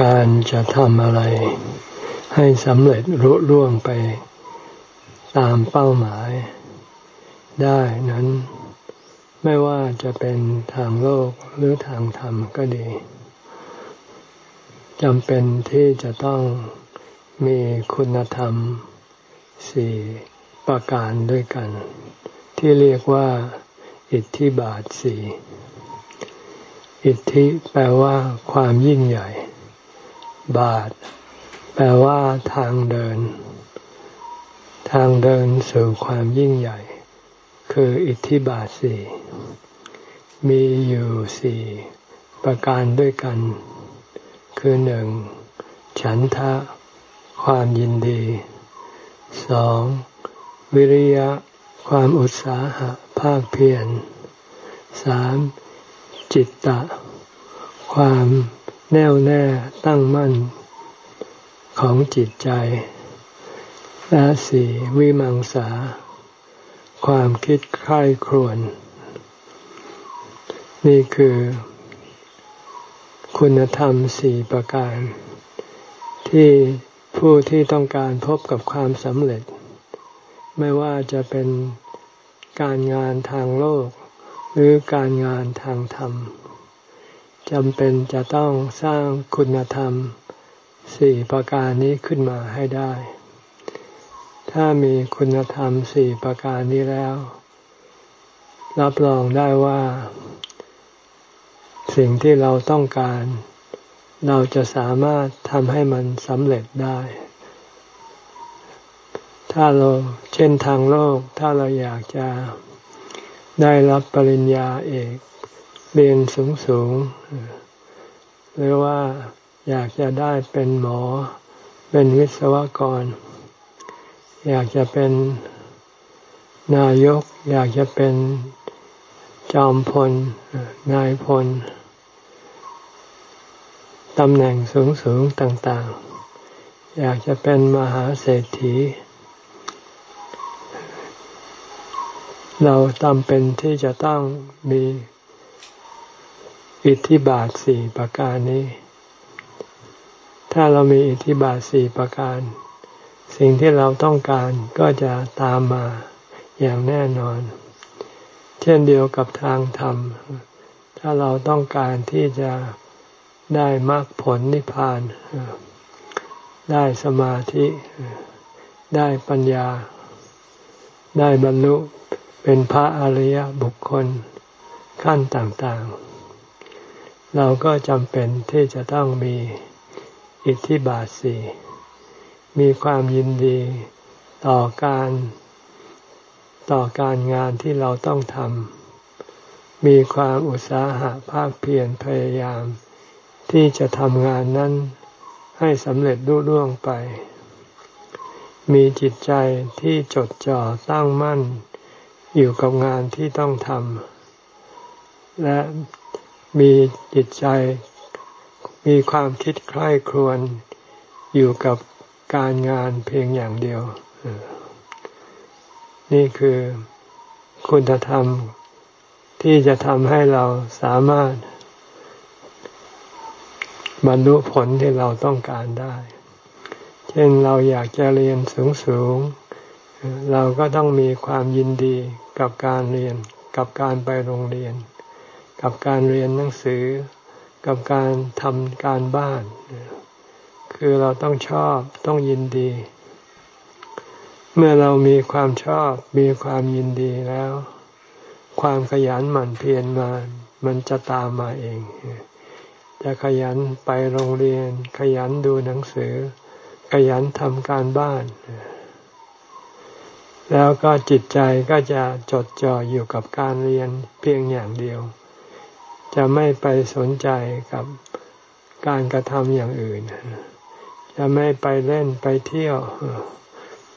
การจะทำอะไร ให้สำเร็จรุ่ร่วงไปตามเป้าหมาย ได้นั้น ไม่ว่าจะเป็นทางโลกหรือทางธรรมก็ดีจำเป็นที่จะต้องมีคุณธรรมสี่ประการด้วยกัน ที่เรียกว่า อิทธิบาทสี่อิทธิแปลว่าความยิ่งใหญ่ บาท แปลว่าทางเดิน ทางเดินสู่ความยิ่งใหญ่ คืออิทธิบาทสี่มีอยู่สี่ประการด้วยกัน คือหนึ่งฉันทะ ความยินดีสองวิริยะ ความอุตสาหะภาคเพียรสามจิตตะ ความ แน่วแน่ตั้งมั่นของจิตใจ และสี่วิมังสา ความคิดใคร่ครวญนี่คือ คุณธรรมสี่ประการ ที่ผู้ที่ต้องการพบกับความสำเร็จ ไม่ว่าจะเป็นการงานทางโลก หรือการงานทางธรรม จำเป็นจะต้องสร้างคุณธรรมสี่ประการนี้ขึ้นมาให้ได้ ถ้ามีคุณธรรมสี่ประการนี้แล้ว รับรองได้ว่า สิ่งที่เราต้องการ เราจะสามารถทำให้มันสำเร็จได้ ถ้าเราเช่นทางโลก ถ้าเราอยากจะได้รับปริญญาเอก รียนสูงสูง หรือว่าอยากจะได้เป็นหมอ เป็นวิศวกร อยากจะเป็นนายก อยากจะเป็นจอมพล นายพลตำแหน่งสูงสูงต่าง ๆ อยากจะเป็นมหาเศรษฐี เราจำเป็นที่จะต้องมี อิทธิบาทสี่ประการนี้ ถ้าเรามีอิทธิบาทสี่ประการ สิ่งที่เราต้องการก็จะตามมาอย่างแน่นอน เช่นเดียวกับทางธรรม ถ้าเราต้องการที่จะได้มรรคผลนิพพาน ได้สมาธิ ได้ปัญญา ได้บรรลุเป็นพระอริยบุคคลขั้นต่างๆ เราก็จำเป็นที่จะต้องมีอิทธิบาทสี่มีความยินดีต่อการต่อการงานที่เราต้องทำมีความอุตสาหะภาคเพียรพยายาม ที่จะทำงานนั้นให้สำเร็จรุ่ร่วงไป มีจิตใจที่จดจ่อตั้งมั่น อยู่กับงานที่ต้องทำและ มีจิตใจ มีความคิดใคร่ครวญอยู่กับการงานเพียงอย่างเดียว นี่คือคุณธรรมที่จะทำให้เราสามารถบรรลุผลที่เราต้องการได้ เช่นเราอยากจะเรียนสูงสูง เราก็ต้องมีความยินดีกับการเรียน กับการไปโรงเรียน กับการเรียนหนังสือ กับการทำการบ้าน คือเราต้องชอบต้องยินดี เมื่อเรามีความชอบมีความยินดีแล้ว ความขยันหมั่นเพียรมา มันจะตามมาเอง จะขยันไปโรงเรียน ขยันดูหนังสือ ขยันทำการบ้านแล้วก็จิตใจก็จะจดจ่ออยู่กับการเรียนเพียงอย่างเดียว จะไม่ไปสนใจกับการกระทำอย่างอื่น จะไม่ไปเล่นไปเที่ยว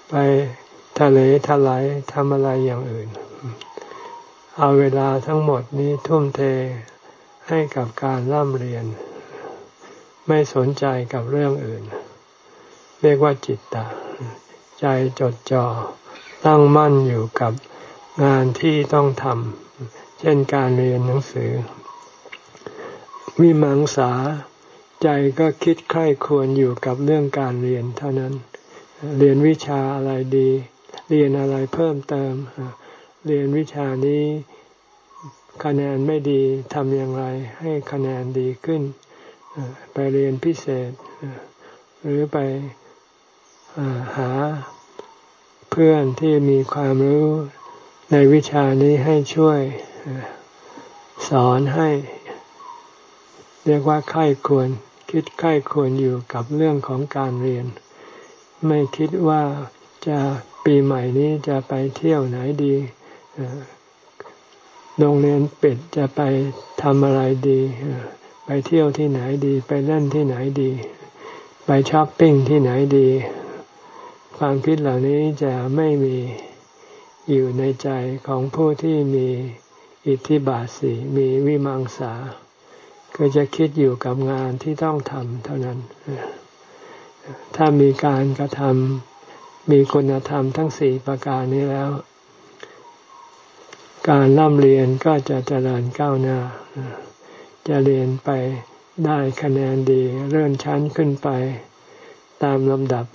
ไปทะเลทลายทำอะไรอย่างอื่น เอาเวลาทั้งหมดนี้ทุ่มเทให้กับการร่ำเรียน ไม่สนใจกับเรื่องอื่น เรียกว่าจิตตะ ใจจดจ่อตั้งมั่นอยู่กับงานที่ต้องทำเช่นการเรียนหนังสือ วิมังสาใจก็คิดใคร่ควรอยู่กับเรื่องการเรียนเท่านั้น เรียนวิชาอะไรดี เรียนอะไรเพิ่มเติม เรียนวิชานี้คะแนนไม่ดีทำอย่างไรให้คะแนนดีขึ้น ไปเรียนพิเศษ หรือไปหาเพื่อนที่มีความรู้ในวิชานี้ให้ช่วยสอนให้ เรียกว่าไข้ควรคิดไข้ควรอยู่กับเรื่องของการเรียน ไม่คิดว่าจะปีใหม่นี้จะไปเที่ยวไหนดีโรงเรียนปิดจะไปทำอะไรดี ไปเที่ยวที่ไหนดี ไปเล่นที่ไหนดี ไปช้อปปิ้งที่ไหนดี ความคิดเหล่านี้จะไม่มีอยู่ในใจของผู้ที่มีอิทธิบาทสีมีวิมังสา ก็จะคิดอยู่กับงานที่ต้องทำเท่านั้น ถ้ามีการกระทำมีคุณธรรมทั้งสี่ประการนี้แล้ว การร่ำเรียนก็จะเจริญก้าวหน้า จะเรียนไปได้คะแนนดีเลื่อนชั้นขึ้นไปตามลำดับ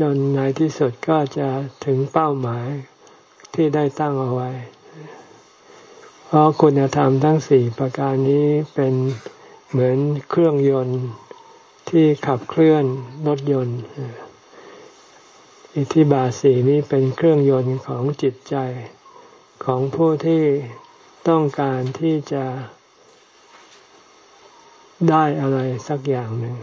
จนในที่สุดก็จะถึงเป้าหมายที่ได้ตั้งเอาไว้ ราะคุณธรรมทั้งสี่ประการนี้เป็นเหมือนเครื่องยนต์ที่ขับเคลื่อนรถยนต์ อิทธิบาสีนี้เป็นเครื่องยนต์ของจิตใจของผู้ที่ต้องการที่จะได้อะไรสักอย่างหนึ่ง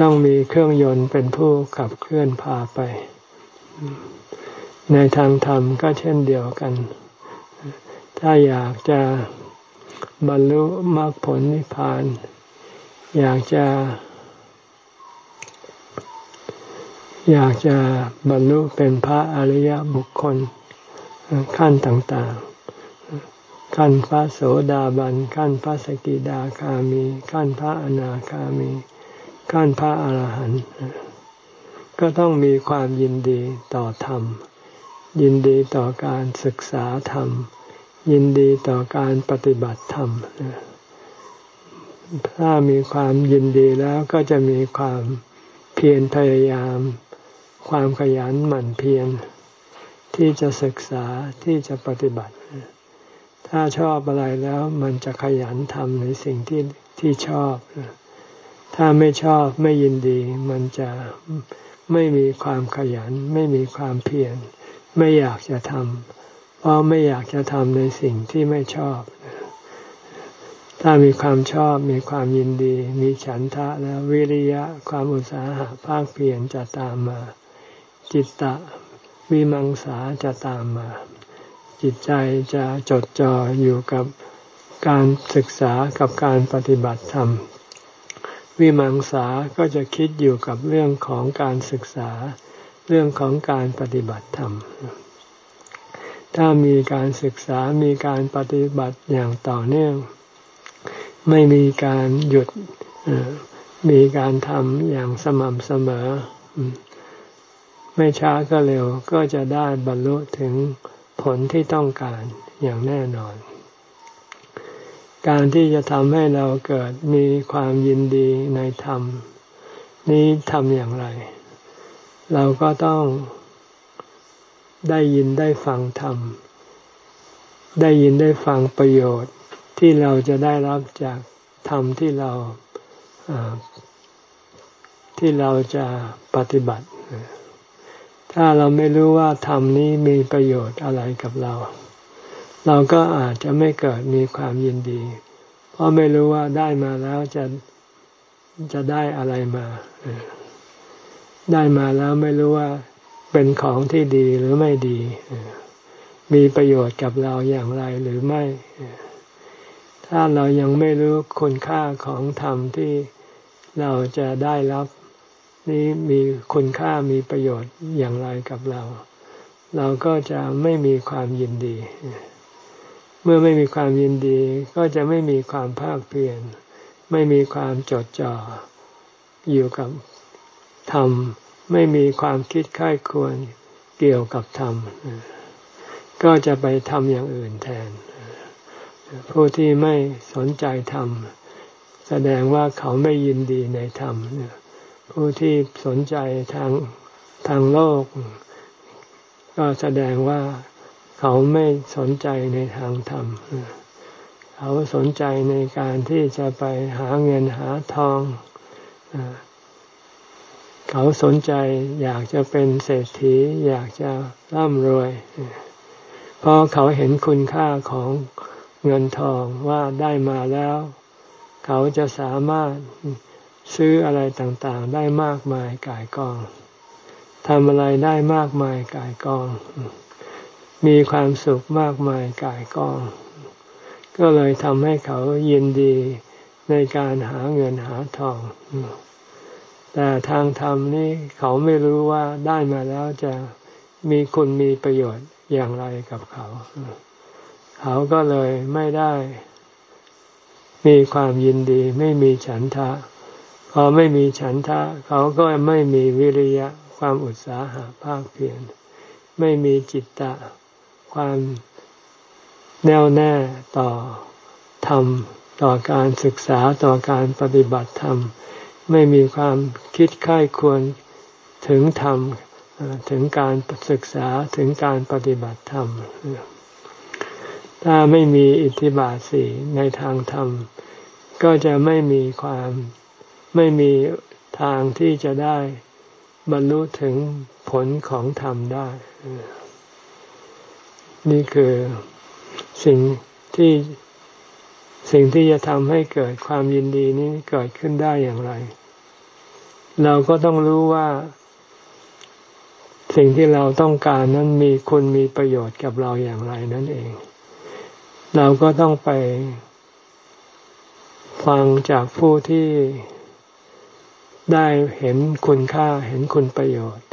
ต้องมีเครื่องยนต์เป็นผู้ขับเคลื่อนพาไป ในทางธรรมก็เช่นเดียวกัน ถ้าอยากจะบรรลุมรรคผลนิพพาน อยากจะ อยากจะบรรลุเป็นพระอริยบุคคลขั้นต่างๆ ขั้นพระโสดาบัน ขั้นพระสกิดาคามี ขั้นพระอนาคามี ขั้นพระอรหันต์ก็ต้องมีความยินดีต่อธรรม ยินดีต่อการศึกษาธรรม ยินดีต่อการปฏิบัติธรรม ถ้ามีความยินดีแล้วก็จะมีความเพียรพยายาม ความขยันหมั่นเพียรที่จะศึกษาที่จะปฏิบัติ ถ้าชอบอะไรแล้วมันจะขยันทำในสิ่งที่ที่ชอบ ถ้าไม่ชอบไม่ยินดี มันจะไม่มีความขยัน ไม่มีความเพียรไม่อยากจะทำ เพราะไม่อยากจะทำในสิ่งที่ไม่ชอบ ถ้ามีความชอบมีความยินดี มีฉันทะแล้ววิริยะความอุตสาหะภาคเพียรจะตามมา จิตตะวิมังสาจะตามมา จิตใจจะจดจ่ออยู่กับการศึกษากับการปฏิบัติธรรม วิมังสาก็จะคิดอยู่กับเรื่องของการศึกษา เรื่องของการปฏิบัติธรรม ถ้ามีการศึกษามีการปฏิบัติอย่างต่อเนื่อง ไม่มีการหยุดมีการทำอย่างสม่ำเสมอ ไม่ช้าก็เร็วก็จะได้บรรลุถึงผลที่ต้องการอย่างแน่นอน การที่จะทำให้เราเกิดมีความยินดีในธรรม นี้ทำอย่างไร เราก็ต้อง ได้ยินได้ฟังธรรม ได้ยินได้ฟังประโยชน์ที่เราจะได้รับจากธรรมที่เราที่เราจะปฏิบัติ ถ้าเราไม่รู้ว่าธรรมนี้มีประโยชน์อะไรกับเรา เราก็อาจจะไม่เกิดมีความยินดี เพราะไม่รู้ว่าได้มาแล้วจะจะได้อะไรมา ได้มาแล้วไม่รู้ว่า เป็นของที่ดีหรือไม่ดี มีประโยชน์กับเราอย่างไรหรือไม่ ถ้าเรายังไม่รู้คุณค่าของธรรมที่เราจะได้รับนี้มีคุณค่ามีประโยชน์อย่างไรกับเรา เราก็จะไม่มีความยินดี เมื่อไม่มีความยินดีก็จะไม่มีความภาคเพียรไม่มีความจดจ่ออยู่กับธรรม ไม่มีความคิดค่ายควรเกี่ยวกับธรรม ก็จะไปทำอย่างอื่นแทน ผู้ที่ไม่สนใจธรรม แสดงว่าเขาไม่ยินดีในธรรม ผู้ที่สนใจทางทางโลก ก็แสดงว่าเขาไม่สนใจในทางธรรม เขาสนใจในการที่จะไปหาเงินหาทอง เขาสนใจอยากจะเป็นเศรษฐี อยากจะร่ำรวย เพราะเขาเห็นคุณค่าของเงินทองว่าได้มาแล้ว เขาจะสามารถซื้ออะไรต่างๆ ได้มากมายกายกองทำอะไรได้มากมายกายกอง มีความสุขมากมายกายกอง ก็เลยทำให้เขายินดีในการหาเงินหาทอง แต่ทางธรรมนี่เขาไม่รู้ว่าได้มาแล้วจะมีคุณมีประโยชน์อย่างไรกับเขา เขาก็เลยไม่ได้ มีความยินดี ไม่มีฉันทะ พอไม่มีฉันทะ เขาก็ไม่มีวิริยะ ความอุตสาหะภาคเพียรไม่มีจิตตะ ความแน่วแน่ต่อธรรม ต่อการศึกษาต่อการปฏิบัติธรรม ไม่มีความคิดค่ายควรถึงธรรมถึงการศึกษาถึงการปฏิบัติธรรม ถ้าไม่มีอิทธิบาทสี่ในทางธรรม ก็จะไม่มีความไม่มีทางที่จะได้บรรลุถึงผลของธรรมได้ นี่คือสิ่งที่ สิ่งที่จะทำให้เกิดความยินดีนี้เกิดขึ้นได้อย่างไร เราก็ต้องรู้ว่า สิ่งที่เราต้องการนั้นมีคุณมีประโยชน์กับเราอย่างไรนั่นเอง เราก็ต้องไป ฟังจากผู้ที่ได้เห็นคุณค่าเห็นคุณประโยชน์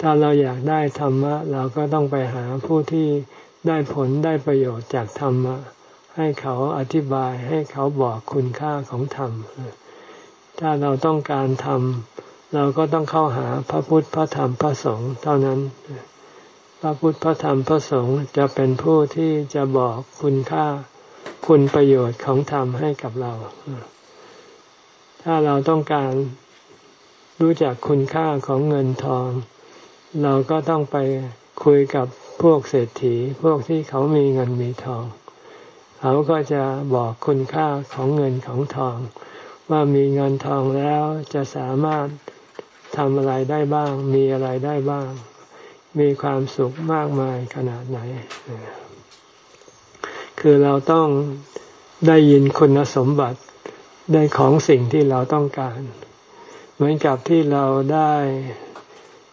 ถ้าเราอยากได้ธรรมะ เราก็ต้องไปหาผู้ที่ได้ผลได้ประโยชน์จากธรรมะ ให้เขาอธิบายให้เขาบอกคุณค่าของธรรม ถ้าเราต้องการธรรม เราก็ต้องเข้าหาพระพุทธพระธรรมพระสงฆ์เท่านั้น พระพุทธพระธรรมพระสงฆ์จะเป็นผู้ที่จะบอกคุณค่าคุณประโยชน์ของธรรมให้กับเรา ถ้าเราต้องการรู้จักคุณค่าของเงินทอง เราก็ต้องไปคุยกับพวกเศรษฐีพวกที่เขามีเงินมีทอง เขาก็จะบอกคุณค่าของเงินของทอง ว่ามีเงินทองแล้วจะสามารถทำอะไรได้บ้าง มีอะไรได้บ้าง มีความสุขมากมายขนาดไหน คือเราต้องได้ยินคุณสมบัติได้ของสิ่งที่เราต้องการ เหมือนกับที่เราได้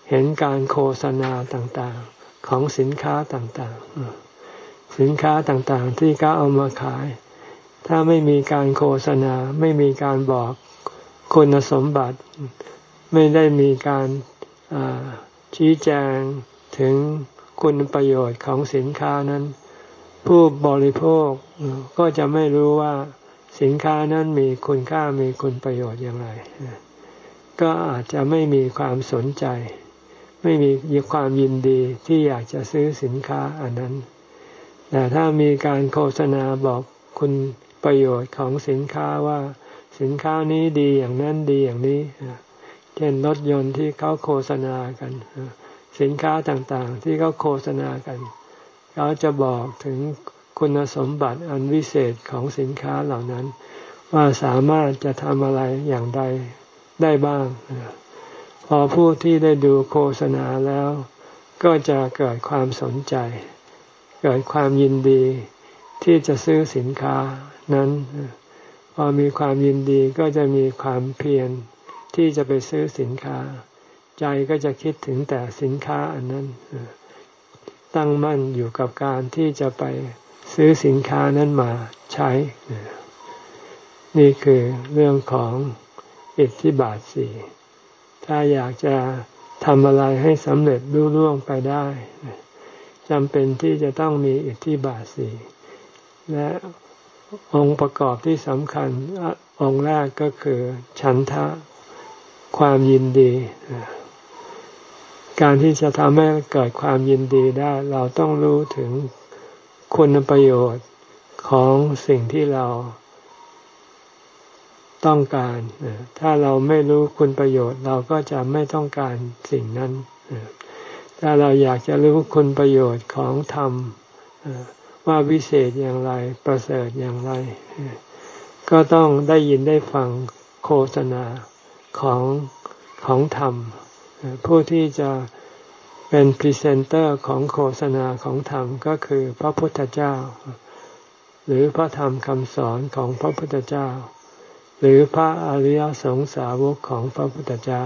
เห็นการโฆษณาต่างๆ ของสินค้าต่างๆ สินค้าต่างๆ ที่เขาเอามาขาย ถ้าไม่มีการโฆษณา ไม่มีการบอกคุณสมบัติ ไม่ได้มีการชี้แจงถึงคุณประโยชน์ของสินค้านั้น ผู้บริโภคก็จะไม่รู้ว่าสินค้านั้นมีคุณค่ามีคุณประโยชน์อย่างไร ก็อาจจะไม่มีความสนใจ ไม่มีความยินดีที่อยากจะซื้อสินค้าอันนั้น แต่ถ้ามีการโฆษณาบอกคุณประโยชน์ของสินค้าว่าสินค้านี้ดีอย่างนั้นดีอย่างนี้ เช่นรถยนต์ที่เขาโฆษณากัน สินค้าต่างๆ ที่เขาโฆษณากัน เขาจะบอกถึงคุณสมบัติอันวิเศษของสินค้าเหล่านั้น ว่าสามารถจะทำอะไรอย่างใดได้บ้าง พอผู้ที่ได้ดูโฆษณาแล้ว ก็จะเกิดความสนใจ เกิดความยินดีที่จะซื้อสินค้านั้น พอมีความยินดีก็จะมีความเพียรที่จะไปซื้อสินค้า ใจก็จะคิดถึงแต่สินค้าอันนั้น ตั้งมั่นอยู่กับการที่จะไปซื้อสินค้านั้นมาใช้ นี่คือเรื่องของอิทธิบาทสี่ถ้าอยากจะทำอะไรให้สำเร็จรุ่ร่วงไปได้ จำเป็นที่จะต้องมีอิทธิบาทสี่และองค์ประกอบที่สำคัญองค์แรกก็คือ ฉันทะความยินดี การที่จะทำให้เกิดความยินดีได้ เราต้องรู้ถึงคุณประโยชน์ของสิ่งที่เราต้องการ ถ้าเราไม่รู้คุณประโยชน์ เราก็จะไม่ต้องการสิ่งนั้น ถ้าเราอยากจะรู้คุณประโยชน์ของธรรมว่าวิเศษอย่างไร ประเสริฐอย่างไร ก็ต้องได้ยินได้ฟังโฆษณาของของธรรม ผู้ที่จะเป็นพรีเซนเตอร์ของโฆษณาของธรรมก็คือพระพุทธเจ้า หรือพระธรรมคำสอนของพระพุทธเจ้า หรือพระอริยสงสาวกของพระพุทธเจ้า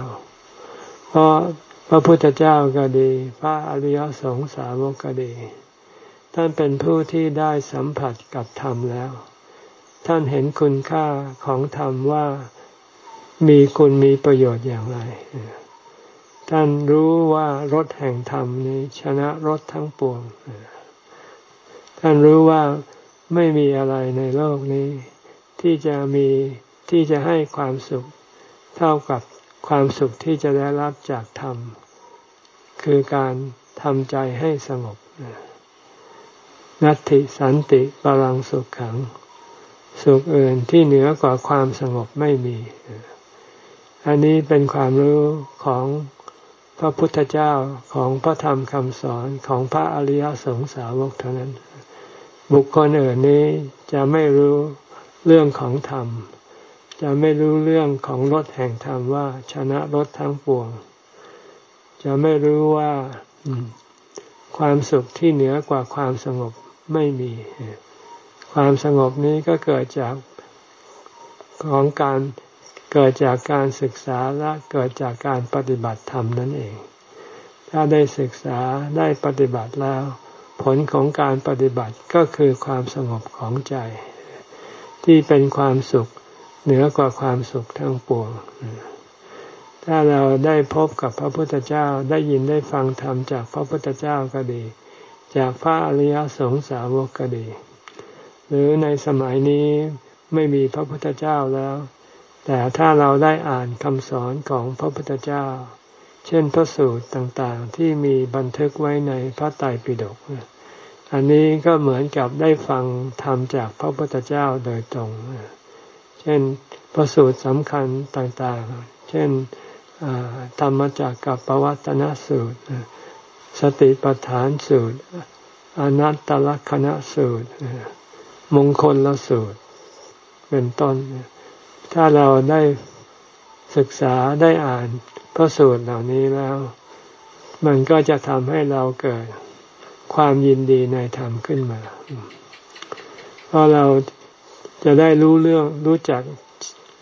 เพราะ พระพุทธเจ้าก็ดี พระอริยสงสาวกก็ดี ท่านเป็นผู้ที่ได้สัมผัสกับธรรมแล้ว ท่านเห็นคุณค่าของธรรมว่ามีคุณมีประโยชน์อย่างไร ท่านรู้ว่ารถแห่งธรรมนี้ชนะรถทั้งปวง ท่านรู้ว่าไม่มีอะไรในโลกนี้ ที่จะมีที่จะให้ความสุขเท่ากับ ความสุขที่จะได้รับจากธรรม คือการทำใจให้สงบนัตติสันติบาลังสุขขัง สุขอื่นที่เหนือกว่าความสงบไม่มี อันนี้เป็นความรู้ของพระพุทธเจ้าของพระธรรมคำสอนของพระอริยสงสาวกเท่านั้น บุคคลอื่นนี้จะไม่รู้เรื่องของธรรม จะไม่รู้เรื่องของรถแห่งธรรมว่าชนะรถทั้งปวง จะไม่รู้ว่าความสุขที่เหนือกว่าความสงบไม่มี ความสงบนี้ก็เกิดจากของการเกิดจากการศึกษาและเกิดจากการปฏิบัติธรรมนั่นเอง ถ้าได้ศึกษาได้ปฏิบัติแล้ว ผลของการปฏิบัติก็คือความสงบของใจ ที่เป็นความสุข เหนือกว่าความสุขทั้งปวง ถ้าเราได้พบกับพระพุทธเจ้าได้ยินได้ฟังธรรมจากพระพุทธเจ้าก็ดี จากพระอริยสงสาวกก็ดี หรือในสมัยนี้ไม่มีพระพุทธเจ้าแล้ว แต่ถ้าเราได้อ่านคำสอนของพระพุทธเจ้า เช่นพระสูตรต่างๆ ที่มีบันทึกไว้ในพระไตรปิฎกอันนี้ก็เหมือนกับได้ฟังธรรมจากพระพุทธเจ้าโดยตรงเช่นพระสูตรสำคัญต่างๆ เช่นธรรมจากกับปวัตนสูตร สติปัฏฐานสูตร อนัตตลกนสูตร มงคลละสูตร เป็นต้น ถ้าเราได้ศึกษาได้อ่านพระสูตรเหล่านี้แล้ว มันก็จะทำให้เราเกิดความยินดีในธรรมขึ้นมา เพราะเรา จะได้รู้เรื่องรู้จัก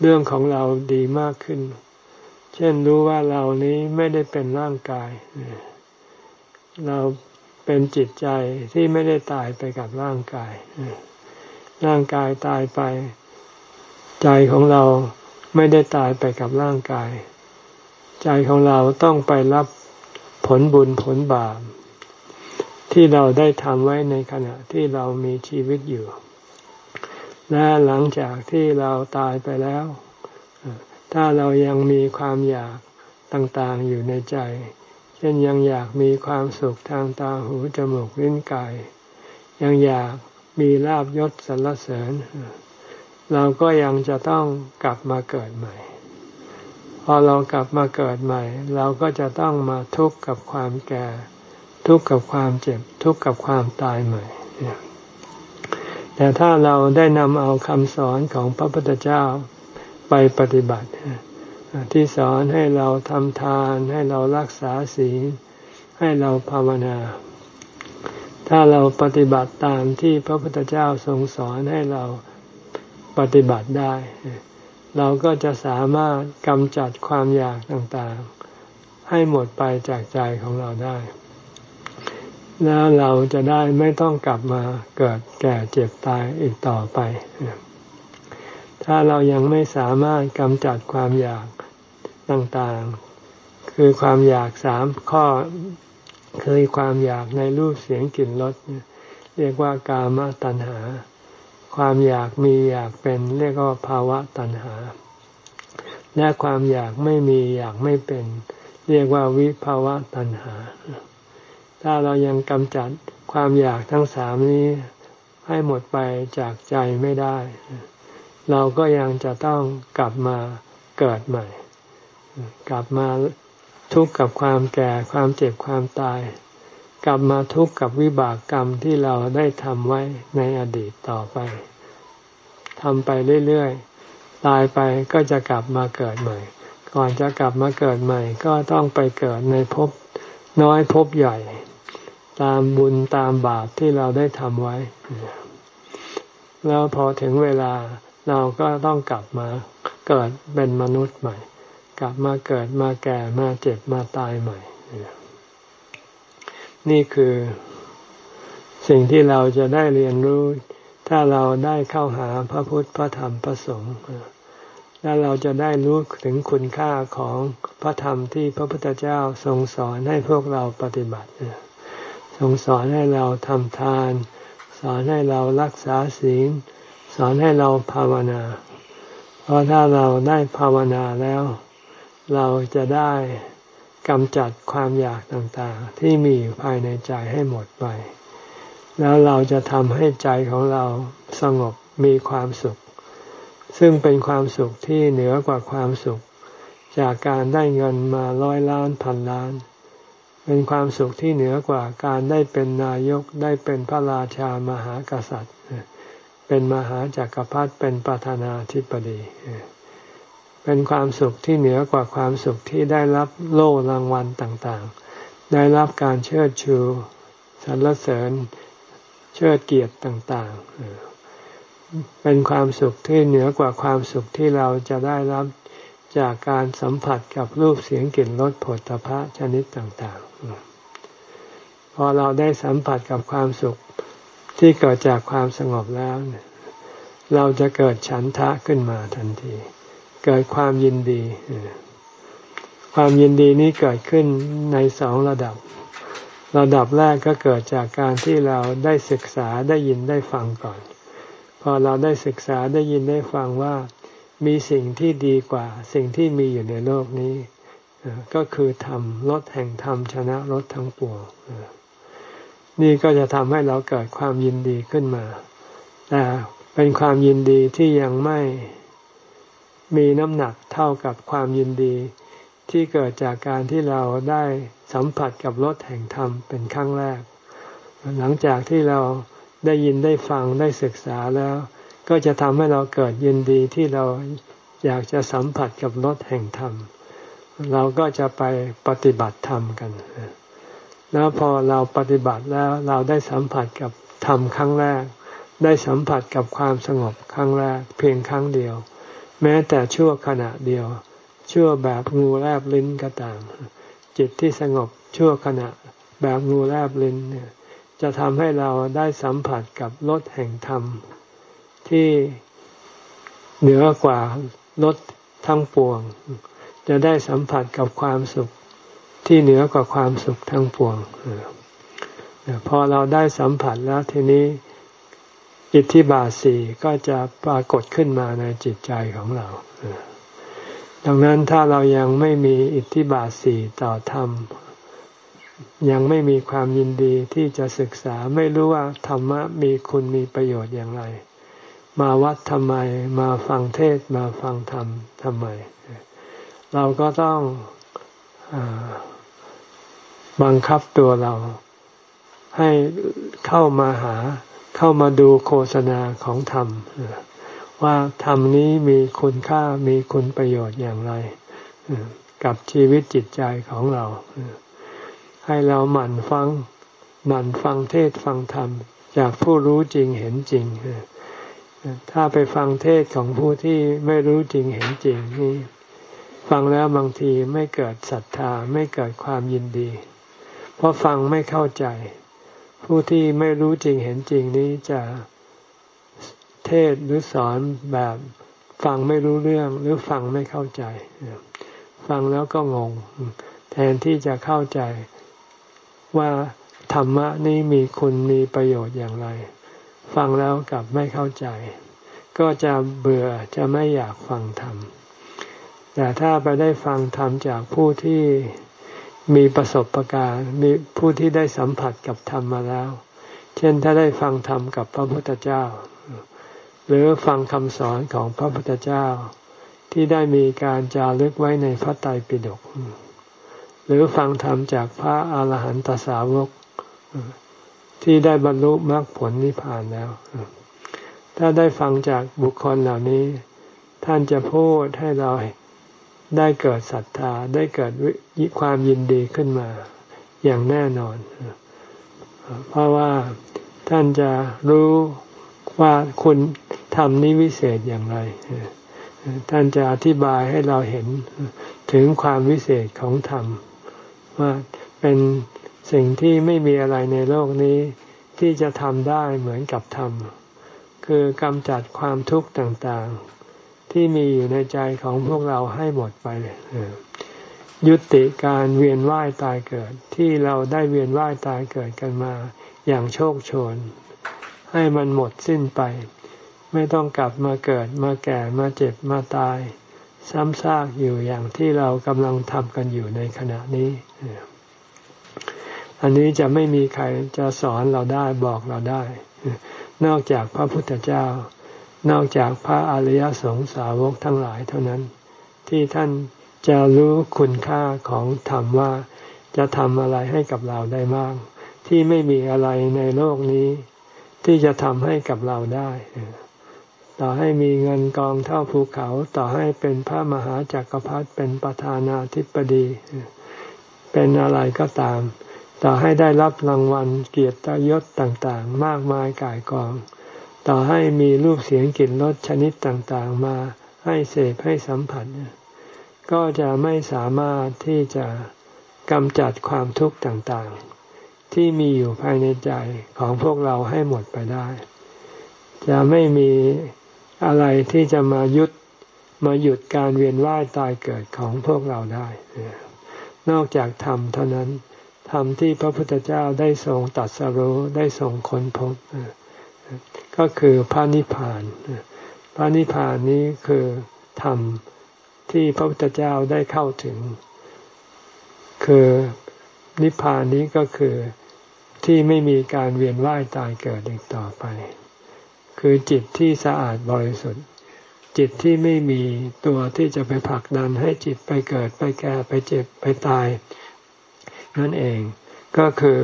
เรื่องของเราดีมากขึ้น เช่นรู้ว่าเรานี้ไม่ได้เป็นร่างกาย เราเป็นจิตใจที่ไม่ได้ตายไปกับร่างกาย ร่างกายตายไป ใจของเราไม่ได้ตายไปกับร่างกาย ใจของเราต้องไปรับผลบุญผลบาปที่เราได้ทำไว้ในขณะที่เรามีชีวิตอยู่ และหลังจากที่เราตายไปแล้ว ถ้าเรายังมีความอยากต่างๆอยู่ในใจ เช่นยังอยากมีความสุขทางตาหูจมูกลิ้นกาย ยังอยากมีลาบยศสรรเสริญ เราก็ยังจะต้องกลับมาเกิดใหม่ พอเรากลับมาเกิดใหม่ เราก็จะต้องมาทุกข์กับความแก่ ทุกข์กับความเจ็บ ทุกข์กับความตายใหม่ แต่ถ้าเราได้นำเอาคำสอนของพระพุทธเจ้าไปปฏิบัติ ที่สอนให้เราทำทานให้เรารักษาศีลให้เราภาวนา ถ้าเราปฏิบัติตามที่พระพุทธเจ้าทรงสอนให้เราปฏิบัติได้ เราก็จะสามารถกำจัดความอยากต่างๆ ให้หมดไปจากใจของเราได้ แล้วเราจะได้ไม่ต้องกลับมาเกิดแก่เจ็บตายอีกต่อไป ถ้าเรายังไม่สามารถกำจัดความอยากต่างๆ คือความอยากสามข้อคือความอยากในรูปเสียงกลิ่นรสเรียกว่ากามตัณหา ความอยากมีอยากเป็นเรียกว่าภาวะตัณหา และความอยากไม่มีอยากไม่เป็น เรียกว่าวิภาวะตัณหา ถ้าเรายังกำจัดความอยากทั้งสามนี้ให้หมดไปจากใจไม่ได้ เราก็ยังจะต้องกลับมาเกิดใหม่ กลับมาทุกข์กับความแก่ความเจ็บความตาย กลับมาทุกข์กับวิบากกรรมที่เราได้ทำไว้ในอดีตต่อไปทำไปเรื่อยๆ ตายไปก็จะกลับมาเกิดใหม่ ก่อนจะกลับมาเกิดใหม่ ก็ต้องไปเกิดในภพน้อยภพใหญ่ ตามบุญตามบาปที่เราได้ทำไว้ แล้วพอถึงเวลาเราก็ต้องกลับมาเกิดเป็นมนุษย์ใหม่ กลับมาเกิดมาแก่มาเจ็บมาตายใหม่ นี่คือสิ่งที่เราจะได้เรียนรู้ ถ้าเราได้เข้าหาพระพุทธพระธรรมพระสงฆ์แล้วเราจะได้รู้ถึงคุณค่าของพระธรรมที่พระพุทธเจ้าทรงสอนให้พวกเราปฏิบัติ ทรงสอนให้เราทำทาน สอนให้เรารักษาศีล สอนให้เราภาวนา เพราะถ้าเราได้ภาวนาแล้ว เราจะได้กำจัดความอยากต่างๆ ที่มีอยู่ภายในใจให้หมดไป แล้วเราจะทำให้ใจของเราสงบมีความสุข ซึ่งเป็นความสุขที่เหนือกว่าความสุข จากการได้เงินมาร้อยล้านพันล้าน เป็นความสุขที่เหนือกว่าการได้เป็นนายกได้เป็นพระราชามหากษัตริย์ เป็นมหาจากักรพรรดิเป็นประธานาธิบดี เป็นความสุขที่เหนือกว่าความสุขที่ได้รับโล่รางวัลต่างๆ ได้รับการเชิดชูสรรเสริญเชิดเกียรติต่างๆ เป็นความสุขที่เหนือกว่าความสุขที่เราจะได้รับจากการสัมผัสกับรูปเสียงกลิ่นรสผลตภะชนิดต่างๆ พอเราได้สัมผัสกับความสุขที่เกิดจากความสงบแล้ว เราจะเกิดฉันทะขึ้นมาทันที เกิดความยินดี ความยินดีนี้เกิดขึ้นในสองระดับ ระดับแรกก็เกิดจากการที่เราได้ศึกษาได้ยินได้ฟังก่อน พอเราได้ศึกษาได้ยินได้ฟังว่ามีสิ่งที่ดีกว่าสิ่งที่มีอยู่ในโลกนี้ ก็คือธรรมลดแห่งธรรมชนะลดทั้งปวง นี่ก็จะทำให้เราเกิดความยินดีขึ้นมาแต่เป็นความยินดีที่ยังไม่มีน้ำหนักเท่ากับความยินดีที่เกิดจากการที่เราได้สัมผัสกับรสแห่งธรรมเป็นครั้งแรก หลังจากที่เราได้ยินได้ฟังได้ศึกษาแล้ว ก็จะทำให้เราเกิดยินดีที่เราอยากจะสัมผัสกับรสแห่งธรรม เราก็จะไปปฏิบัติธรรมกัน แล้วพอเราปฏิบัติแล้วเราได้สัมผัสกับธรรมครั้งแรก ได้สัมผัสกับความสงบครั้งแรก เพียงครั้งเดียว แม้แต่ชั่วขณะเดียว ชั่วแบบงูแลบลิ้นก็ตาม จิตที่สงบชั่วขณะแบบงูแลบลิ้นเนี่ยจะทำให้เราได้สัมผัสกับรสแห่งธรรม ที่เหนือกว่ารสทั้งปวง จะได้สัมผัสกับความสุข ที่เหนือกว่าความสุขทั้งปวงพอเราได้สัมผัสแล้วทีนี้อิทธิบาสีก็จะปรากฏขึ้นมาในจิตใจของเรา ดังนั้นถ้าเรายังไม่มีอิทธิบาสีต่อธรรม ยังไม่มีความยินดีที่จะศึกษาไม่รู้ว่าธรรมะมีคุณมีประโยชน์อย่างไร มาวัดทำไม มาฟังเทศมาฟังธรรมทำไม เราก็ต้องอ บังคับตัวเรา ให้เข้ามาหา เข้ามาดูโฆษณาของธรรม ว่าธรรมนี้มีคุณค่ามีคุณประโยชน์อย่างไร กับชีวิตจิตใจของเรา ให้เราหมั่นฟังหมั่นฟังเทศฟังธรรม จากผู้รู้จริงเห็นจริง ถ้าไปฟังเทศของผู้ที่ไม่รู้จริงเห็นจริงนี่ฟังแล้วบางทีไม่เกิดศรัทธาไม่เกิดความยินดี เพราะฟังไม่เข้าใจ ผู้ที่ไม่รู้จริงเห็นจริงนี้จะเทศหรือสอนแบบฟังไม่รู้เรื่องหรือฟังไม่เข้าใจ ฟังแล้วก็งง แทนที่จะเข้าใจว่าธรรมะนี้มีคุณมีประโยชน์อย่างไร ฟังแล้วกลับไม่เข้าใจ ก็จะเบื่อจะไม่อยากฟังธรรมแต่ถ้าไปได้ฟังธรรมจากผู้ที่ มีประสบะการณ์มีผู้ที่ได้สัมผัสกับธรรมมาแล้ว เช่นถ้าได้ฟังธรรมกับพระพุทธเจ้า หรือฟังคำสอนของพระพุทธเจ้า ที่ได้มีการจารึกไว้ในพระไตรปิฎกหรือฟังธรรมจากพระอาหารหันตสาวก ที่ได้บรรลุมรรคผลนิพพานแล้ว ถ้าได้ฟังจากบุคคลเหล่านี้ ท่านจะพูดให้เรา ได้เกิดศรัทธาได้เกิดความยินดีขึ้นมา อย่างแน่นอน เพราะว่าท่านจะรู้ว่าคุณทำนี้วิเศษอย่างไร ท่านจะอธิบายให้เราเห็นถึงความวิเศษของธรรม ว่าเป็นสิ่งที่ไม่มีอะไรในโลกนี้ ที่จะทำได้เหมือนกับธรรม คือกำจัดความทุกข์ต่างๆ ที่มีอยู่ในใจของพวกเราให้หมดไปยุติการเวียนว่ายตายเกิด ที่เราได้เวียนว่ายตายเกิดกันมา อย่างโชคโชน ให้มันหมดสิ้นไป ไม่ต้องกลับมาเกิดมาแก่มาเจ็บมาตาย ซ้ำซากอยู่อย่างที่เรากำลังทำกันอยู่ในขณะนี้อันนี้จะไม่มีใครจะสอนเราได้บอกเราได้ นอกจากพระพุทธเจ้า นอกจากพระอริยสงสาวกทั้งหลายเท่านั้น ที่ท่านจะรู้คุณค่าของธรรมว่าจะทำอะไรให้กับเราได้มากที่ไม่มีอะไรในโลกนี้ ที่จะทำให้กับเราได้ ต่อให้มีเงินกองเท่าภูเขา ต่อให้เป็นพระมหาจักรพรรดิเป็นประธานาธิบดี เป็นอะไรก็ตาม ต่อให้ได้รับรางวัลเกียรติยศต่างๆ มากมายกายกอง ต่อให้มีรูปเสียงกลิ่นรสชนิดต่างๆมาให้เสพให้สัมผัส ก็จะไม่สามารถที่จะกำจัดความทุกข์ต่างๆ ที่มีอยู่ภายในใจของพวกเราให้หมดไปได้ จะไม่มีอะไรที่จะมายุดมาหยุดการเวียนว่ายตายเกิดของพวกเราได้ นอกจากธรรมเท่านั้นธรรมที่พระพุทธเจ้าได้ทรงตัดสรู้ได้ทรงค้นพบ ก็คือพระนิพพาน พระนิพพานนี้คือธรรมที่พระพุทธเจ้าได้เข้าถึง คือนิพพานนี้ก็คือที่ไม่มีการเวียนว่ายตายเกิดอีกต่อไป คือจิตที่สะอาดบริสุทธิ์ จิตที่ไม่มีตัวที่จะไปผลักดันให้จิตไปเกิดไปแก่ไปเจ็บไปตาย นั่นเองก็คือ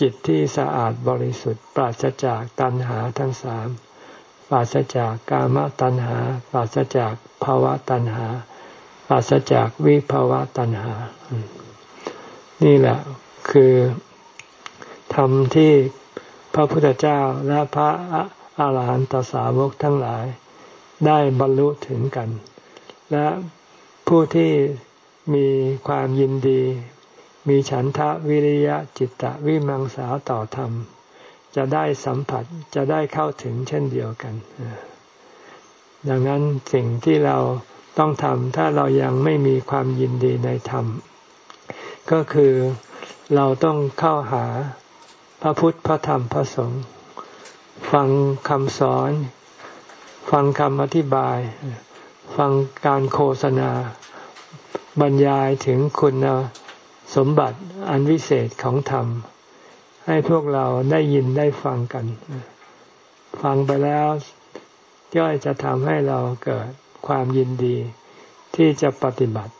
จิตที่สะอาดบริสุทธิ์ ปราศจากตัณหาทั้งสามปราศจากกามตัณหา ปราศจากภาวะตัณหา ปราศจากวิภาวะตัณหา นี่แหละคือธรรมที่พระพุทธเจ้าและพระอาหารหันตสาวกทั้งหลาย ได้บรรลุถึงกัน และผู้ที่มีความยินดี มีฉันทะวิริยะจิตตะวิมังสาต่อธรรม จะได้สัมผัสจะได้เข้าถึงเช่นเดียวกัน ดังนั้นสิ่งที่เราต้องทำถ้าเรายังไม่มีความยินดีในธรรม ก็คือเราต้องเข้าหาพระพุทธพระธรรมพระสงฆ์ฟังคำสอน ฟังคำอธิบาย ฟังการโฆษณา บรรยายถึงคุณ สมบัติอันวิเศษของธรรม ให้พวกเราได้ยินได้ฟังกัน ฟังไปแล้วย่อยจะทำให้เราเกิดความยินดีที่จะปฏิบัติ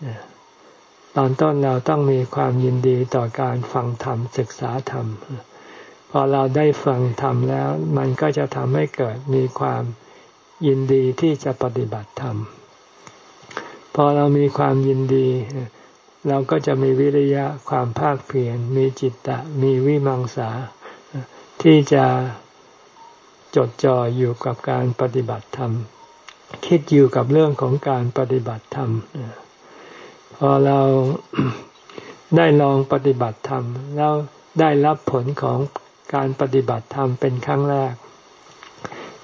ตอนต้นเราต้องมีความยินดีต่อการฟังธรรมศึกษาธรรม พอเราได้ฟังธรรมแล้ว มันก็จะทำให้เกิดมีความยินดีที่จะปฏิบัติธรรม พอเรามีความยินดี เราก็จะมีวิริยะความภาคเพียรมีจิตตะ มีวิมังสา ที่จะจดจ่ออยู่กับการปฏิบัติธรรม คิดอยู่กับเรื่องของการปฏิบัติธรรม พอเราได้ลองปฏิบัติธรรม แล้วได้รับผลของการปฏิบัติธรรมเป็นครั้งแรก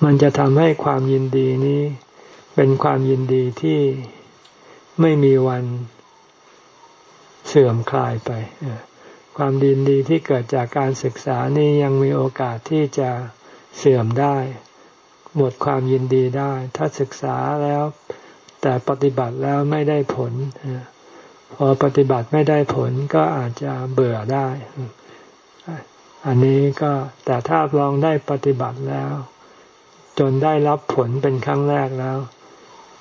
มันจะทำให้ความยินดีนี้ เป็นความยินดีที่ไม่มีวัน เสื่อมคลายไป ความดีดีที่เกิดจากการศึกษานี่ยังมีโอกาสที่จะเสื่อมได้ หมดความยินดีได้ ถ้าศึกษาแล้วแต่ปฏิบัติแล้วไม่ได้ผล พอปฏิบัติไม่ได้ผลก็อาจจะเบื่อได้ อันนี้ก็แต่ถ้าลองได้ปฏิบัติแล้ว จนได้รับผลเป็นครั้งแรกแล้ว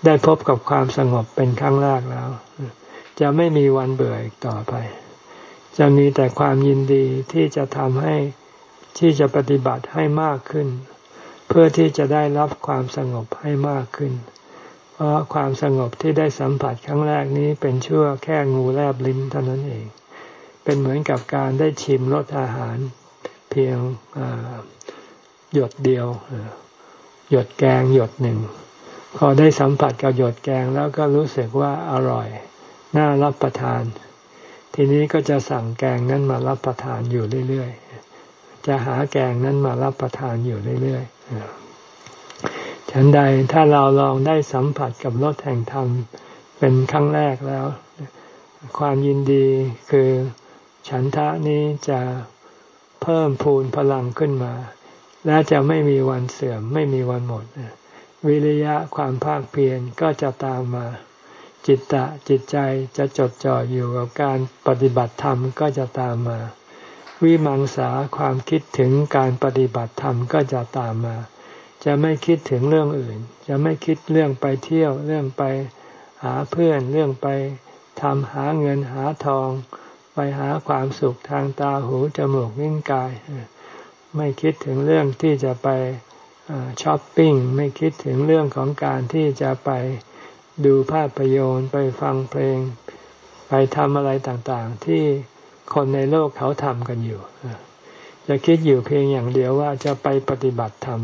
ได้พบกับความสงบเป็นครั้งแรกแล้ว จะไม่มีวันเบื่ออีกต่อไป จะมีแต่ความยินดีที่จะทำให้ที่จะปฏิบัติให้มากขึ้น เพื่อที่จะได้รับความสงบให้มากขึ้น เพราะความสงบที่ได้สัมผัสครั้งแรกนี้เป็นชั่วแค่งูแลบลิ้นเท่านั้นเอง เป็นเหมือนกับการได้ชิมรสอาหาร เพียงหยดเดียวหยดแกงหยดหนึ่งพอได้สัมผัสกับหยดแกงแล้วก็รู้สึกว่าอร่อย น่ารับประทาน ทีนี้ก็จะสั่งแกงนั้นมารับประทานอยู่เรื่อยๆ จะหาแกงนั้นมารับประทานอยู่เรื่อยๆฉันใดถ้าเราลองได้สัมผัสกับรสแห่งธรรมเป็นครั้งแรกแล้ว ความยินดีคือฉันทะนี้จะเพิ่มพูนพลังขึ้นมา และจะไม่มีวันเสื่อมไม่มีวันหมด วิริยะความภาคเพียรก็จะตามมา จิตตะจิตใจจะจดจ่ออยู่กับการปฏิบัติธรรมก็จะตามมา วิมังสาความคิดถึงการปฏิบัติธรรมก็จะตามมา จะไม่คิดถึงเรื่องอื่น จะไม่คิดเรื่องไปเที่ยวเรื่องไปหาเพื่อนเรื่องไปทำหาเงินหาทอง ไปหาความสุขทางตาหูจมูกลิ้นกาย ไม่คิดถึงเรื่องที่จะไปช้อปปิ้งไม่คิดถึงเรื่องของการที่จะไป ดูภาพยนตร์ไปฟังเพลง ไปทำอะไรต่างๆ ที่คนในโลกเขาทำกันอยู่จะคิดอยู่เพียงอย่างเดียวว่าจะไปปฏิบัติธรรม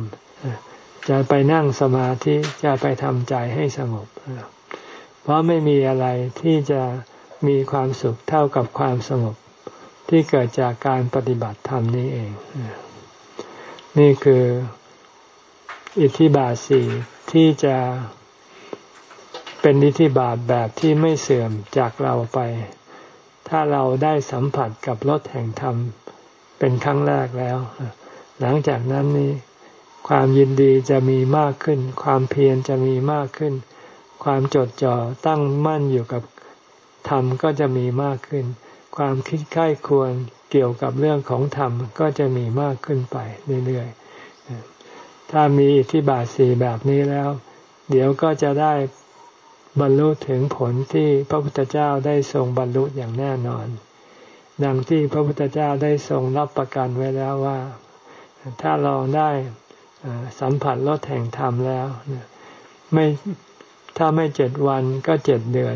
จะไปนั่งสมาธิจะไปทำใจให้สงบ เพราะไม่มีอะไรที่จะมีความสุขเท่ากับความสงบ ที่เกิดจากการปฏิบัติธรรมนี้เอง นี่คืออิทธิบาทสี่ที่จะ เป็นอิทธิบาทแบบที่ไม่เสื่อมจากเราไป ถ้าเราได้สัมผัสกับรสแห่งธรรม เป็นครั้งแรกแล้ว หลังจากนั้นนี้ ความยินดีจะมีมากขึ้น ความเพียรจะมีมากขึ้น ความจดจ่อตั้งมั่นอยู่กับธรรมก็จะมีมากขึ้น ความคิดใกล้ควรเกี่ยวกับเรื่องของธรรมก็จะมีมากขึ้นไปเรื่อยๆถ้ามีอิทธิบาทสี่แบบนี้แล้ว เดี๋ยวก็จะได้ บรรลุถึงผลที่พระพุทธเจ้าได้ทรงบรรลุอย่างแน่นอน ดังที่พระพุทธเจ้าได้ทรงรับประกันไว้แล้วว่า ถ้าเราได้สัมผัสรสแห่งธรรมแล้วไม่ถ้าไม่เจ็ดวันก็เจ็ดเดือน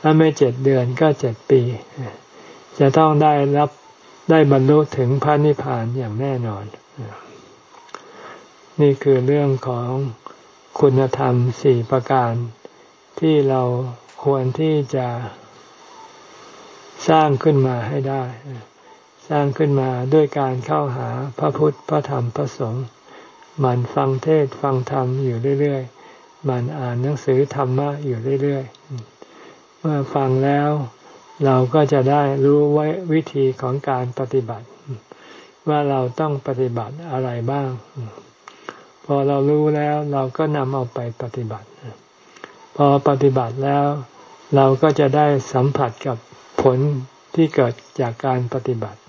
ถ้าไม่เจ็ดเดือนก็เจ็ดปี จะต้องได้รับได้บรรลุถึงพระนิพพานอย่างแน่นอน นี่คือเรื่องของคุณธรรมสี่ประการ ที่เราควรที่จะสร้างขึ้นมาให้ได้ สร้างขึ้นมาด้วยการเข้าหาพระพุทธพระธรรมพระสงฆ์มันฟังเทศฟังธรรมอยู่เรื่อยๆมันอ่านหนังสือธรรมะอยู่เรื่อยๆเมื่อฟังแล้วเราก็จะได้รู้ไว้วิธีของการปฏิบัติ ว่าเราต้องปฏิบัติอะไรบ้าง พอเรารู้แล้วเราก็นำเอาไปปฏิบัติ พอปฏิบัติแล้ว เราก็จะได้สัมผัสกับผลที่เกิดจากการปฏิบัติ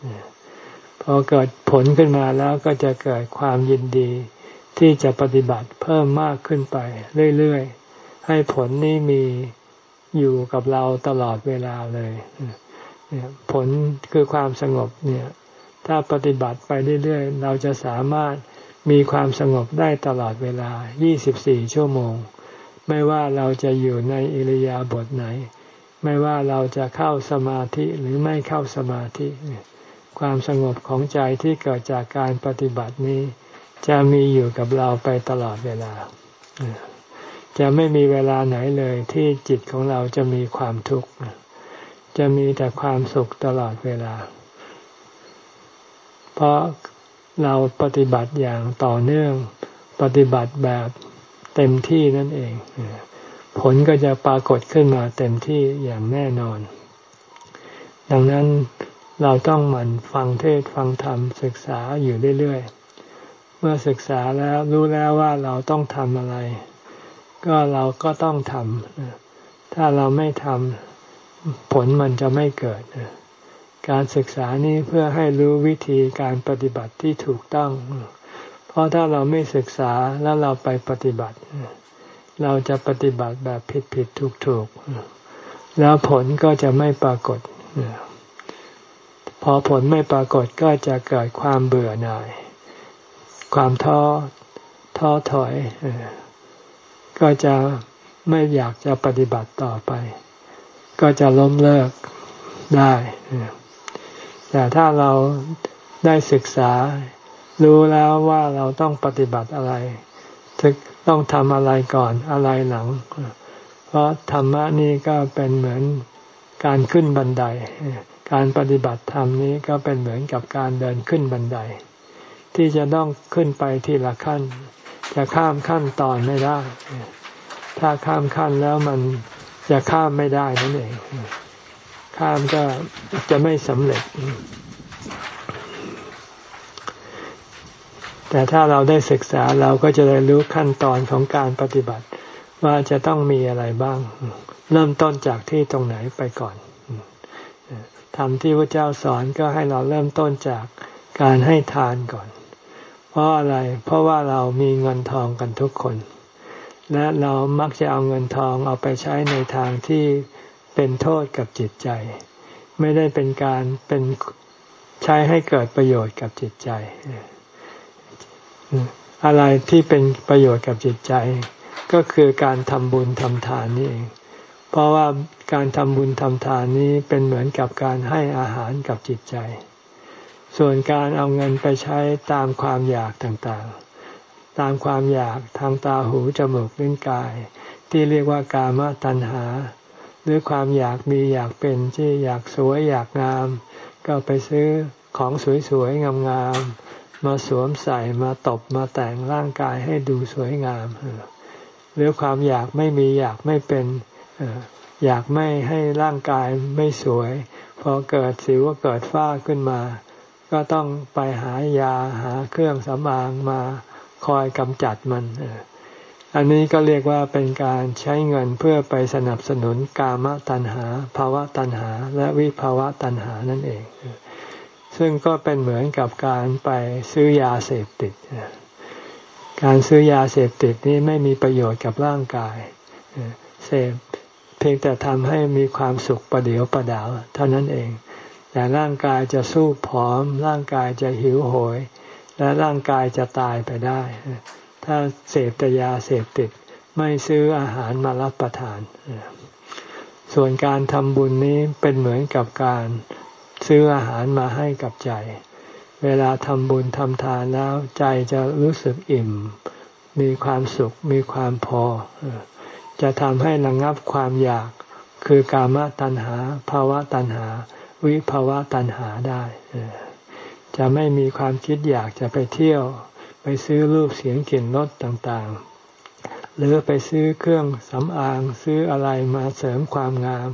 พอเกิดผลขึ้นมาแล้วก็จะเกิดความยินดี ที่จะปฏิบัติเพิ่มมากขึ้นไปเรื่อยๆ ให้ผลนี้มีอยู่กับเราตลอดเวลาเลยผลคือความสงบเนี่ย ถ้าปฏิบัติไปเรื่อยๆ เราจะสามารถมีความสงบได้ตลอดเวลา 24 ชั่วโมง ไม่ว่าเราจะอยู่ในอิริยาบถไหน ไม่ว่าเราจะเข้าสมาธิหรือไม่เข้าสมาธิ ความสงบของใจที่เกิดจากการปฏิบัตินี้ จะมีอยู่กับเราไปตลอดเวลา จะไม่มีเวลาไหนเลยที่จิตของเราจะมีความทุกข์ จะมีแต่ความสุขตลอดเวลา เพราะเราปฏิบัติอย่างต่อเนื่อง ปฏิบัติแบบ เต็มที่นั่นเอง ผลก็จะปรากฏขึ้นมาเต็มที่อย่างแน่นอน ดังนั้นเราต้องหมั่นฟังเทศฟังธรรมศึกษาอยู่เรื่อยๆ เมื่อศึกษาแล้วรู้แล้วว่าเราต้องทำอะไร ก็เราก็ต้องทำถ้าเราไม่ทำผลมันจะไม่เกิดการศึกษานี้เพื่อให้รู้วิธีการปฏิบัติที่ถูกต้อง เพราะถ้าเราไม่ศึกษาแล้วเราไปปฏิบัติ เราจะปฏิบัติแบบผิดผิดถูกถูกแล้วผลก็จะไม่ปรากฏ พอผลไม่ปรากฏก็จะเกิดความเบื่อหน่าย ความท้อท้อถอย ก็จะไม่อยากจะปฏิบัติต่อไป ก็จะล้มเลิกได้ แต่ถ้าเราได้ศึกษา รู้แล้วว่าเราต้องปฏิบัติอะไรต้องทำอะไรก่อนอะไรหลัง เพราะธรรมะนี่ก็เป็นเหมือนการขึ้นบันได การปฏิบัติธรรมนี้ก็เป็นเหมือนกับการเดินขึ้นบันได ที่จะต้องขึ้นไปทีละขั้น จะข้ามขั้นตอนไม่ได้ ถ้าข้ามขั้นแล้วมันจะข้ามไม่ได้นั่นเอง ข้ามก็จะไม่สำเร็จ แต่ถ้าเราได้ศึกษาเราก็จะได้รู้ขั้นตอนของการปฏิบัติ ว่าจะต้องมีอะไรบ้าง เริ่มต้นจากที่ตรงไหนไปก่อนทำที่พระเจ้าสอนก็ให้เราเริ่มต้นจากการให้ทานก่อน เพราะอะไร เพราะว่าเรามีเงินทองกันทุกคน และเรามักจะเอาเงินทองเอาไปใช้ในทางที่เป็นโทษกับจิตใจ ไม่ได้เป็นการเป็นใช้ให้เกิดประโยชน์กับจิตใจ อะไรที่เป็นประโยชน์กับจิตใจ ก็คือการทำบุญทำทานนี่เองเพราะว่าการทำบุญทำทานนี้เป็นเหมือนกับการให้อาหารกับจิตใจ ส่วนการเอาเงินไปใช้ตามความอยากต่างๆ ตามความอยากทางตาหูจมูกลิ้นกาย ที่เรียกว่ากามตัณหา หรือความอยากมีอยากเป็นที่อยากสวยอยากงาม ก็ไปซื้อของสวยๆงามๆ มาสวมใส่มาตบมาแต่งร่างกายให้ดูสวยงามหรือความอยากไม่มีอยากไม่เป็นอยากไม่ให้ร่างกายไม่สวย พอเกิดสิวเกิดฝ้าขึ้นมา ก็ต้องไปหายาหาเครื่องสำอางมาคอยกำจัดมัน อันนี้ก็เรียกว่าเป็นการใช้เงินเพื่อไปสนับสนุนกามตัณหาภาวะตัณหา และวิภาวะตัณหานั่นเอง ซึ่งก็เป็นเหมือนกับการไปซื้อยาเสพติด การซื้อยาเสพติดนี้ไม่มีประโยชน์กับร่างกาย เสพเพียงแต่ทำให้มีความสุขประเดียวประดาวเท่านั้นเอง แต่ร่างกายจะสู้ผอม ร่างกายจะหิวโหย และร่างกายจะตายไปได้ ถ้าเสพแต่ยาเสพติดไม่ซื้ออาหารมารับประทาน ส่วนการทำบุญนี้เป็นเหมือนกับการ ซื้ออาหารมาให้กับใจ เวลาทำบุญทำทานแล้วใจจะรู้สึกอิ่ม มีความสุข มีความพอ จะทำให้ระงงับความอยาก คือกามตัณหาภาวะตัณหา วิภาวะตัณหาได้ จะไม่มีความคิดอยากจะไปเที่ยว ไปซื้อรูปเสียงกลิ่นรสต่างๆ หรือไปซื้อเครื่องสำอางซื้ออะไรมาเสริมความงาม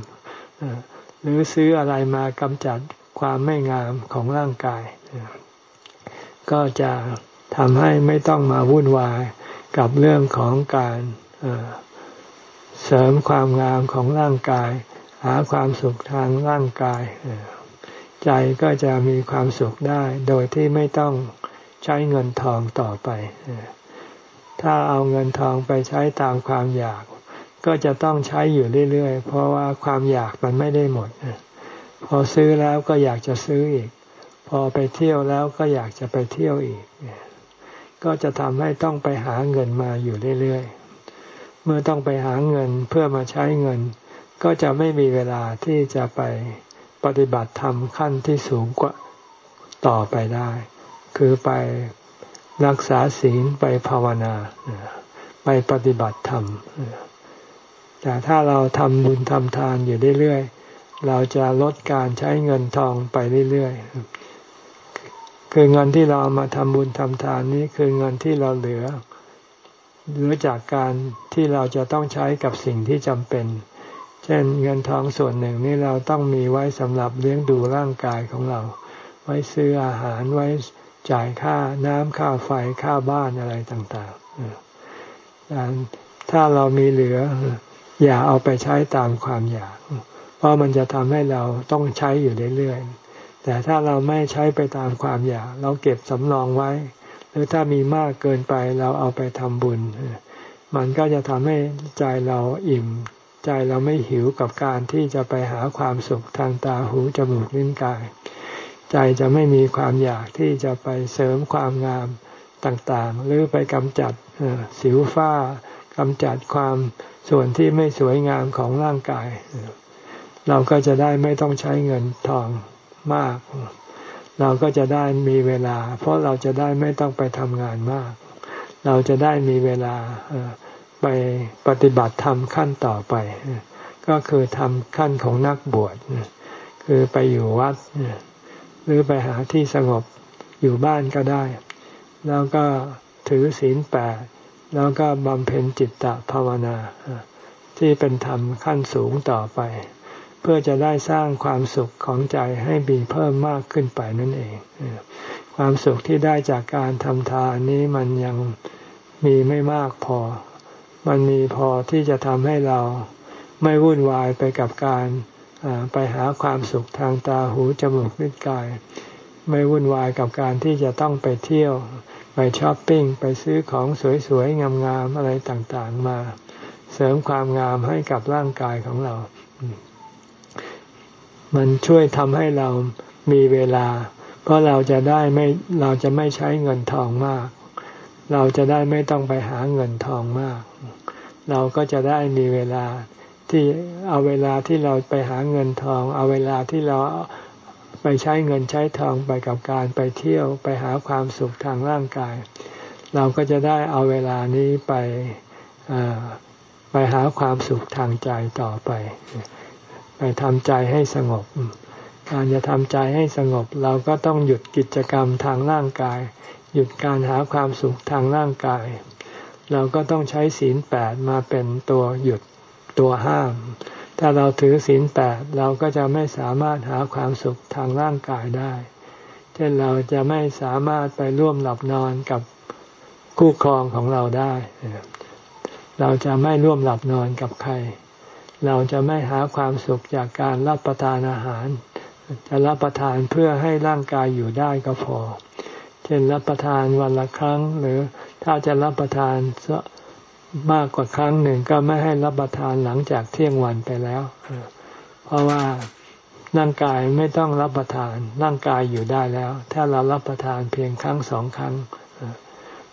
หรือซื้ออะไรมากำจัด ความไม่งามของร่างกาย ก็จะทำให้ไม่ต้องมาวุ่นวายกับเรื่องของการเสริมความงามของร่างกาย หาความสุขทางร่างกาย ใจก็จะมีความสุขได้ โดยที่ไม่ต้องใช้เงินทองต่อไป ถ้าเอาเงินทองไปใช้ตามความอยาก ก็จะต้องใช้อยู่เรื่อยๆ เพราะว่าความอยากมันไม่ได้หมด พอซื้อแล้วก็อยากจะซื้ออีก พอไปเที่ยวแล้วก็อยากจะไปเที่ยวอีก ก็จะทำให้ต้องไปหาเงินมาอยู่เรื่อยๆ เมื่อต้องไปหาเงินเพื่อมาใช้เงิน ก็จะไม่มีเวลาที่จะไปปฏิบัติธรรมขั้นที่สูงกว่าต่อไปได้ คือไปรักษาศีลไปภาวนา ไปปฏิบัติธรรมแต่ถ้าเราทำบุญทำทานอยู่เรื่อยๆ เราจะลดการใช้เงินทองไปเรื่อยๆ คือเงินที่เราเอามาทำบุญทำทานนี้คือเงินที่เราเหลือ หรือจากการที่เราจะต้องใช้กับสิ่งที่จำเป็น เช่นเงินทองส่วนหนึ่งนี่เราต้องมีไว้สำหรับเลี้ยงดูร่างกายของเรา ไว้ซื้ออาหารไว้จ่ายค่าน้ำค่าไฟค่าบ้านอะไรต่างๆถ้าเรามีเหลืออย่าเอาไปใช้ตามความอยาก เพราะมันจะทำให้เราต้องใช้อยู่เรื่อยๆ แต่ถ้าเราไม่ใช้ไปตามความอยาก เราเก็บสำรองไว้ หรือถ้ามีมากเกินไปเราเอาไปทำบุญ มันก็จะทำให้ใจเราอิ่ม ใจเราไม่หิวกับการที่จะไปหาความสุขทางตาหูจมูกลิ้นกาย ใจจะไม่มีความอยากที่จะไปเสริมความงามต่างๆ หรือไปกำจัดสิวฝ้ากำจัดความส่วนที่ไม่สวยงามของร่างกาย เราก็จะได้ไม่ต้องใช้เงินทองมาก เราก็จะได้มีเวลา เพราะเราจะได้ไม่ต้องไปทำงานมาก เราจะได้มีเวลาไปปฏิบัติธรรมขั้นต่อไป ก็คือทำขั้นของนักบวชคือไปอยู่วัดหรือไปหาที่สงบอยู่บ้านก็ได้ แล้วก็ถือศีลแปดแล้วก็บำเพ็ญจิตตภาวนา ที่เป็นธรรมขั้นสูงต่อไป เพื่อจะได้สร้างความสุขของใจให้มีเพิ่มมากขึ้นไปนั่นเอง ความสุขที่ได้จากการทำทานนี้มันยังมีไม่มากพอ มันมีพอที่จะทำให้เราไม่วุ่นวายไปกับการไปหาความสุขทางตาหูจมูกลิ้นกาย ไม่วุ่นวายกับการที่จะต้องไปเที่ยว ไปช้อปปิ้ง ไปซื้อของสวยๆ งามๆ อะไรต่างๆมา เสริมความงามให้กับร่างกายของเรา มันช่วยทำให้เรามีเวลา เพราะเราจะได้ไม่เราจะไม่ใช้เงินทองมาก เราจะได้ไม่ต้องไปหาเงินทองมาก เราก็จะได้มีเวลาที่เอาเวลาที่เราไปหาเงินทอง เอาเวลาที่เราไปใช้เงินใช้ทองไปกับการไปเที่ยวไปหาความสุขทางร่างกาย เราก็จะได้เอาเวลานี้ไปไปหาความสุขทางใจต่อไป ไปทำใจให้สงบ การจะทำใจให้สงบ เราก็ต้องหยุดกิจกรรมทางร่างกาย หยุดการหาความสุขทางร่างกาย เราก็ต้องใช้ศีลแปดมาเป็นตัวหยุดตัวห้าม ถ้าเราถือศีลแปดเราก็จะไม่สามารถหาความสุขทางร่างกายได้ เช่นเราจะไม่สามารถไปร่วมหลับนอนกับคู่ครองของเราได้ เราจะไม่ร่วมหลับนอนกับใคร เราจะไม่หาความสุขจากการรับประทานอาหาร จะรับประทานเพื่อให้ร่างกายอยู่ได้ก็พอ เช่นรับประทานวันละครั้ง หรือถ้าจะรับประทานมากกว่าครั้งหนึ่งก็ไม่ให้รับประทานหลังจากเที่ยงวันไปแล้ว เพราะว่าร่างกายไม่ต้องรับประทาน ร่างกายอยู่ได้แล้ว ถ้าเรารับประทานเพียงครั้งสองครั้ง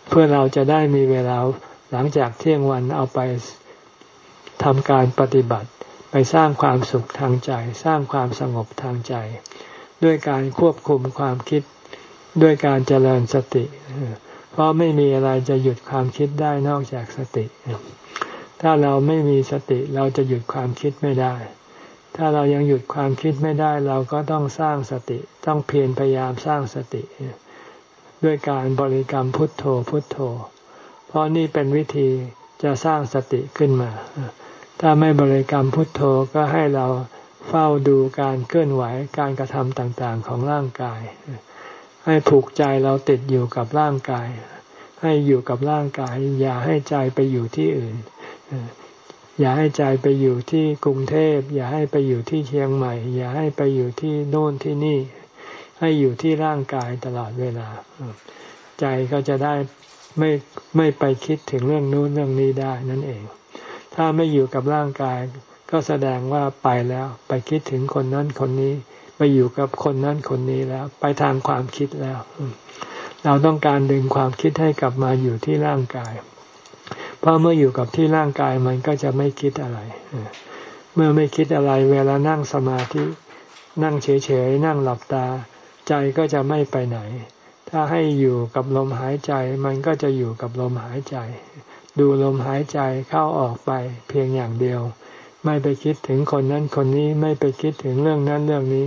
เพื่อเราจะได้มีเวลาหลังจากเที่ยงวันเอาไป ทำการปฏิบัติไปสร้างความสุขทางใจ สร้างความสงบทางใจ ด้วยการควบคุมความคิด ด้วยการเจริญสติ เพราะไม่มีอะไรจะหยุดความคิดได้นอกจากสติ ถ้าเราไม่มีสติเราจะหยุดความคิดไม่ได้ ถ้าเรายังหยุดความคิดไม่ได้ เราก็ต้องสร้างสติ ต้องเพียรพยายามสร้างสติ ด้วยการบริกรรมพุทโธพุทโธ เพราะนี่เป็นวิธีจะสร้างสติขึ้นมา ถ้าไม่บริกรรมพุทโธก็ให้เราเฝ้าดูการเคลื่อนไหวการกระทำต่างๆของร่างกาย ให้ผูกใจเราติดอยู่กับร่างกาย ให้อยู่กับร่างกาย อย่าให้ใจไปอยู่ที่อื่น อย่าให้ใจไปอยู่ที่กรุงเทพ อย่าให้ไปอยู่ที่เชียงใหม่ อย่าให้ไปอยู่ที่โน่นที่นี่ ให้อยู่ที่ร่างกายตลอดเวลา ใจก็จะได้ไม่ไม่ไปคิดถึงเรื่องนู้นเรื่องนี้ได้นั่นเอง ถ้าไม่อยู่กับร่างกาย ก็แสดงว่าไปแล้ว ไปคิดถึงคนนั้นคนนี้ ไปอยู่กับคนนั้นคนนี้แล้ว ไปทางความคิดแล้ว เราต้องการดึงความคิดให้กลับมาอยู่ที่ร่างกาย เพราะเมื่ออยู่กับที่ร่างกายมันก็จะไม่คิดอะไรเมื่อไม่คิดอะไรเวลานั่งสมาธินั่งเฉยๆนั่งหลับตา ใจก็จะไม่ไปไหน ถ้าให้อยู่กับลมหายใจ มันก็จะอยู่กับลมหายใจ ดูลมหายใจเข้าออกไปเพียงอย่างเดียว ไม่ไปคิดถึงคนนั้นคนนี้ไม่ไปคิดถึงเรื่องนั้นเรื่องนี้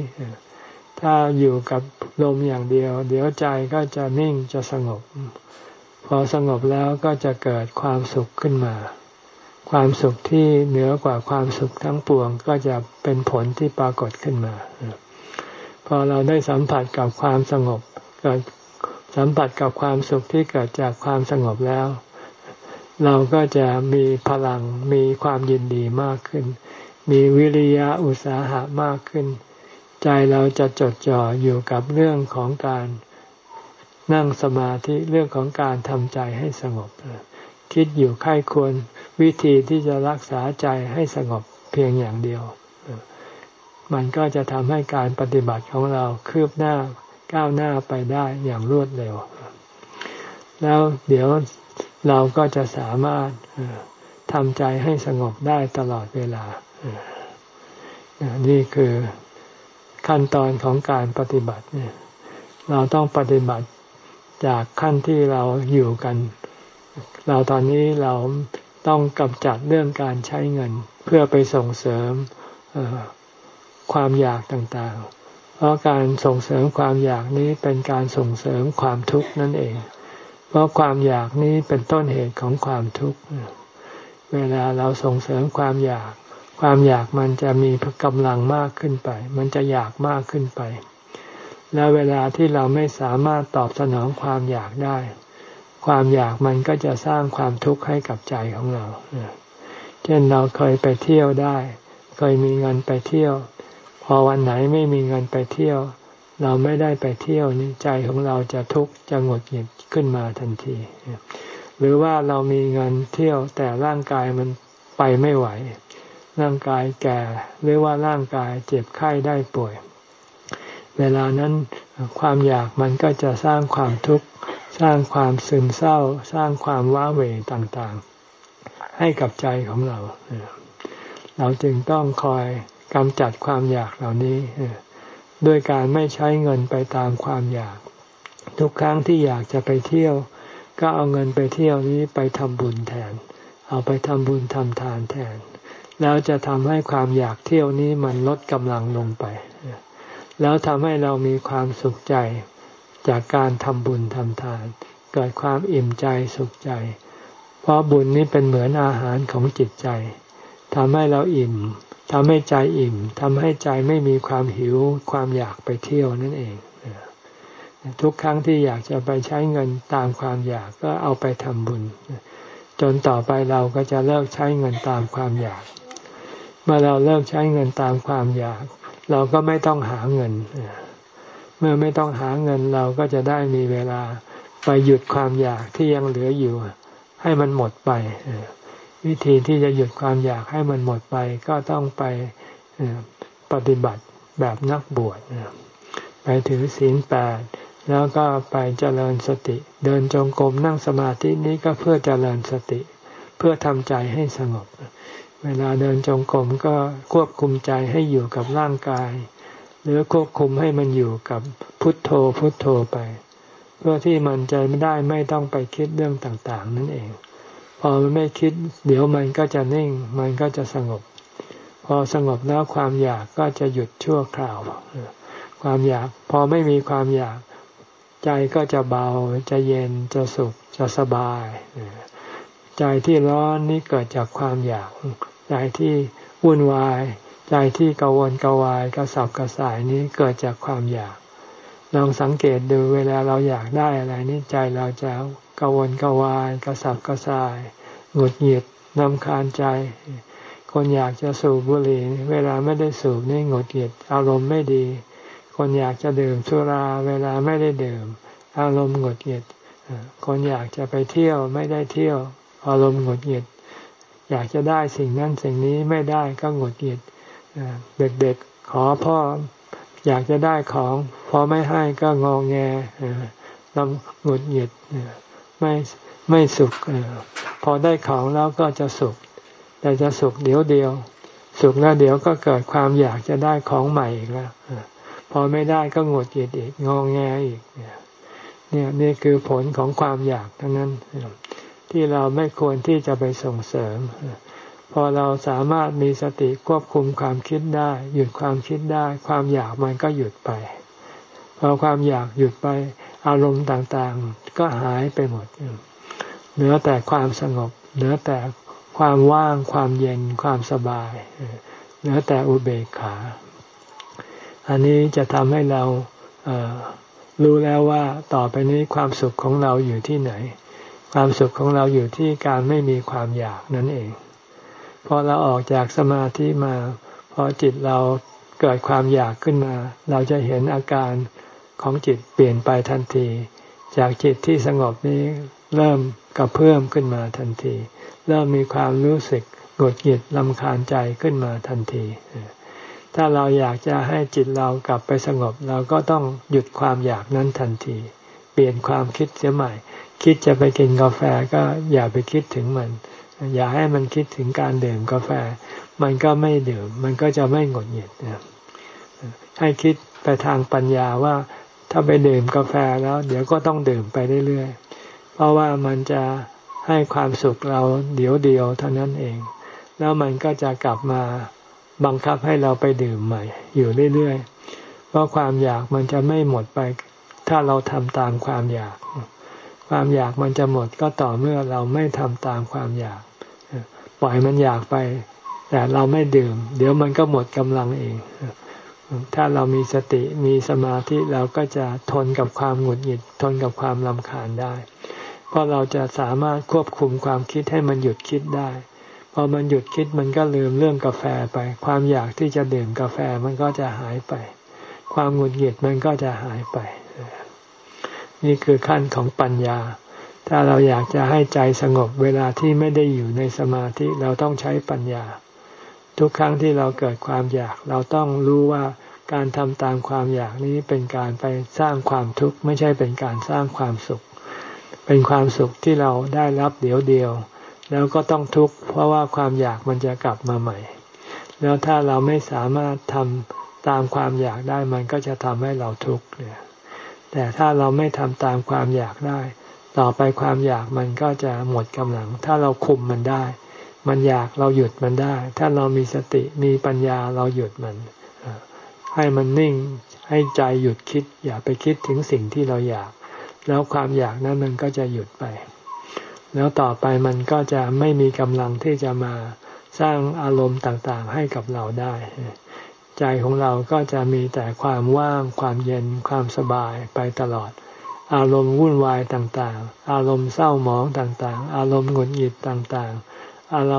ถ้าอยู่กับลมอย่างเดียว เดี๋ยวใจก็จะนิ่งจะสงบ พอสงบแล้วก็จะเกิดความสุขขึ้นมา ความสุขที่เหนือกว่าความสุขทั้งปวงก็จะเป็นผลที่ปรากฏขึ้นมา พอเราได้สัมผัสกับความสงบเกิดสัมผัสกับความสุขที่เกิดจากความสงบแล้ว เราก็จะมีพลังมีความยินดีมากขึ้น มีวิริยะอุตสาหะมากขึ้น ใจเราจะจดจ่ออยู่กับเรื่องของการนั่งสมาธิเรื่องของการทำใจให้สงบ คิดอยู่ค่ายควรวิธีที่จะรักษาใจให้สงบเพียงอย่างเดียว มันก็จะทำให้การปฏิบัติของเราคืบหน้าก้าวหน้าไปได้อย่างรวดเร็ว แล้วเดี๋ยว เราก็จะสามารถทำใจให้สงบได้ตลอดเวลา นี่คือขั้นตอนของการปฏิบัติเนี่ยเราต้องปฏิบัติจากขั้นที่เราอยู่กัน เราตอนนี้เราต้องกำจัดเรื่องการใช้เงิน เพื่อไปส่งเสริมความอยากต่างๆ เพราะการส่งเสริมความอยากนี้เป็นการส่งเสริมความทุกข์นั่นเอง เพราะความอยากนี้เป็นต้นเหตุของความทุกข์ เวลาเราส่งเสริมความอยาก ความอยากมันจะมีกำลังมากขึ้นไป มันจะอยากมากขึ้นไป แล้วเวลาที่เราไม่สามารถตอบสนองความอยากได้ ความอยากมันก็จะสร้างความทุกข์ให้กับใจของเรา เช่นเราเคยไปเที่ยวได้ เคยมีเงินไปเที่ยว พอวันไหนไม่มีเงินไปเที่ยวเราไม่ได้ไปเที่ยวนี่ใจของเราจะทุกข์จะหงุดหงิด ขึ้นมาทันที หรือว่าเรามีเงินเที่ยวแต่ร่างกายมันไปไม่ไหว ร่างกายแก่ หรือว่าร่างกายเจ็บไข้ได้ป่วย เวลานั้นความอยากมันก็จะสร้างความทุกข์สร้างความซึมเศร้า สร้างความว้าเหวต่างๆ ให้กับใจของเรา เราจึงต้องคอยกำจัดความอยากเหล่านี้ด้วยการไม่ใช้เงินไปตามความอยาก ทุกครั้งที่อยากจะไปเที่ยว ก็เอาเงินไปเที่ยวนี้ไปทำบุญแทน เอาไปทำบุญทำทานแทน แล้วจะทำให้ความอยากเที่ยวนี้มันลดกำลังลงไป แล้วทำให้เรามีความสุขใจจากการทำบุญทำทาน เกิดความอิ่มใจสุขใจ เพราะบุญนี้เป็นเหมือนอาหารของจิตใจทำให้เราอิ่มทำให้ใจอิ่มทำให้ใจไม่มีความหิวความอยากไปเที่ยวนั่นเอง ทุกครั้งที่อยากจะไปใช้เงินตามความอยากก็เอาไปทำบุญ จนต่อไปเราก็จะเลิกใช้เงินตามความอยาก เมื่อเราเลิกใช้เงินตามความอยาก เราก็ไม่ต้องหาเงิน เมื่อไม่ต้องหาเงินเราก็จะได้มีเวลาไปหยุดความอยากที่ยังเหลืออยู่ ให้มันหมดไป วิธีที่จะหยุดความอยากให้มันหมดไป ก็ต้องไปปฏิบัติแบบนักบวชไปถือศีลแปด แล้วก็ไปเจริญสติ เดินจงกรมนั่งสมาธินี้ก็เพื่อเจริญสติ เพื่อทำใจให้สงบ เวลาเดินจงกรมก็ควบคุมใจให้อยู่กับร่างกาย หรือควบคุมให้มันอยู่กับพุทโธพุทโธไป เพื่อที่มันจะไม่ได้ไม่ต้องไปคิดเรื่องต่างๆ นั่นเอง พอมันไม่คิด เดี๋ยวมันก็จะนิ่ง มันก็จะสงบ พอสงบแล้วความอยากก็จะหยุดชั่วคราว ความอยากพอไม่มีความอยาก ใจก็จะเบาจะเย็นจะสุขจะสบาย ใจที่ร้อนนี่เกิดจากความอยาก ใจที่วุ่นวาย ใจที่กังวลกังวายกระสับกระส่ายนี้เกิดจากความอยาก ลองสังเกตดูเวลาเราอยากได้อะไรนี่ใจเราจะกังวลกังวายกระสับกระส่ายหงุดหงิดนำคาญใจ คนอยากจะสูบบุหรี่ เวลาไม่ได้สูบนี่หงุดหงิดอารมณ์ไม่ดี คนอยากจะดื่มสุราเวลาไม่ได้ดื่ม อารมณ์หงุดหงิดคนอยากจะไปเที่ยวไม่ได้เที่ยว อารมณ์หงุดหงิด อยากจะได้สิ่งนั้นสิ่งนี้ไม่ได้ก็หงุดหงิดเด็กๆขอพ่ออยากจะได้ของพอไม่ให้ก็งองแงลำหงุดหงิดไม่ไม่สุขพอได้ของแล้วก็จะสุข แต่จะสุขเดี๋ยวเดียว สุขแล้วเดี๋ยวก็เกิดความอยากจะได้ของใหม่อีกแล้ว พอไม่ได้ก็หงุดหงิดอีกงองแงอีกเนี่ยนี่คือผลของความอยากทั้งนั้น ที่เราไม่ควรที่จะไปส่งเสริม พอเราสามารถมีสติควบคุมความคิดได้ หยุดความคิดได้ ความอยากมันก็หยุดไป พอความอยากหยุดไป อารมณ์ต่างๆ ก็หายไปหมดเหลือแต่ความสงบเหลือแต่ความว่างความเย็นความสบายเหลือแต่อุเบกขา อันนี้จะทำให้เรารู้แล้วว่าต่อไปนี้ความสุขของเราอยู่ที่ไหน ความสุขของเราอยู่ที่การไม่มีความอยากนั่นเองพอเราออกจากสมาธิมาพอจิตเราเกิดความอยากขึ้นมา เราจะเห็นอาการของจิตเปลี่ยนไปทันทีจจากจิตที่สงบนี้เริ่มกระเพื่อมขึ้นมาทันที เริ่มมีความรู้สึกหงุดหงิดลำคาญใจขึ้นมาทันที ถ้าเราอยากจะให้จิตเรากลับไปสงบ เราก็ต้องหยุดความอยากนั้นทันที เปลี่ยนความคิดเสียใหม่ คิดจะไปกินกาแฟก็อย่าไปคิดถึงมัน อย่าให้มันคิดถึงการดื่มกาแฟ มันก็ไม่ดื่ม มันก็จะไม่หงุดหงิดให้คิดไปทางปัญญาว่าถ้าไปดื่มกาแฟแล้ว เดี๋ยวก็ต้องดื่มไปเรื่อยๆ เพราะว่ามันจะให้ความสุขเราเดี๋ยวเดียวเท่านั้นเอง แล้วมันก็จะกลับมา บังคับให้เราไปดื่มใหม่ อยู่เรื่อยๆ เพราะความอยากมันจะไม่หมดไป ถ้าเราทำตามความอยาก ความอยากมันจะหมดก็ต่อเมื่อเราไม่ทำตามความอยาก ปล่อยมันอยากไป แต่เราไม่ดื่ม เดี๋ยวมันก็หมดกำลังเอง ถ้าเรามีสติมีสมาธิเราก็จะทนกับความหงุดหงิด ทนกับความลำคาญได้ เพราะเราจะสามารถควบคุมความคิดให้มันหยุดคิดได้ พอมันหยุดคิดมันก็ลืมเรื่องกาแฟไป ความอยากที่จะดื่มกาแฟมันก็จะหายไป ความหงุดหงิดมันก็จะหายไป นี่คือขั้นของปัญญา ถ้าเราอยากจะให้ใจสงบเวลาที่ไม่ได้อยู่ในสมาธิเราต้องใช้ปัญญา ทุกครั้งที่เราเกิดความอยาก เราต้องรู้ว่าการทำตามความอยากนี้เป็นการไปสร้างความทุกข์ไม่ใช่เป็นการสร้างความสุข เป็นความสุขที่เราได้รับเดี๋ยวเดียว แล้วก็ต้องทุกข์เพราะว่าความอยากมันจะกลับมาใหม่ แล้วถ้าเราไม่สามารถทำตามความอยากได้มันก็จะทำให้เราทุกข์เนี่ยแต่ถ้าเราไม่ทำตามความอยากได้ ต่อไปความอยากมันก็จะหมดกำลัง ถ้าเราคุมมันได้ มันอยากเราหยุดมันได้ ถ้าเรามีสติมีปัญญาเราหยุดมัน ให้มันนิ่งให้ใจหยุดคิด อย่าไปคิดถึงสิ่งที่เราอยาก แล้วความอยากนั้นมันก็จะหยุดไป แล้วต่อไปมันก็จะไม่มีกำลังที่จะมาสร้างอารมณ์ต่างๆ ให้กับเราได้ ใจของเราก็จะมีแต่ความว่าง ความเย็น ความสบายไปตลอด อารมณ์วุ่นวายต่างๆ อารมณ์เศร้าหมองต่างๆ อารมณ์หงุดหงิดต่างๆ อาร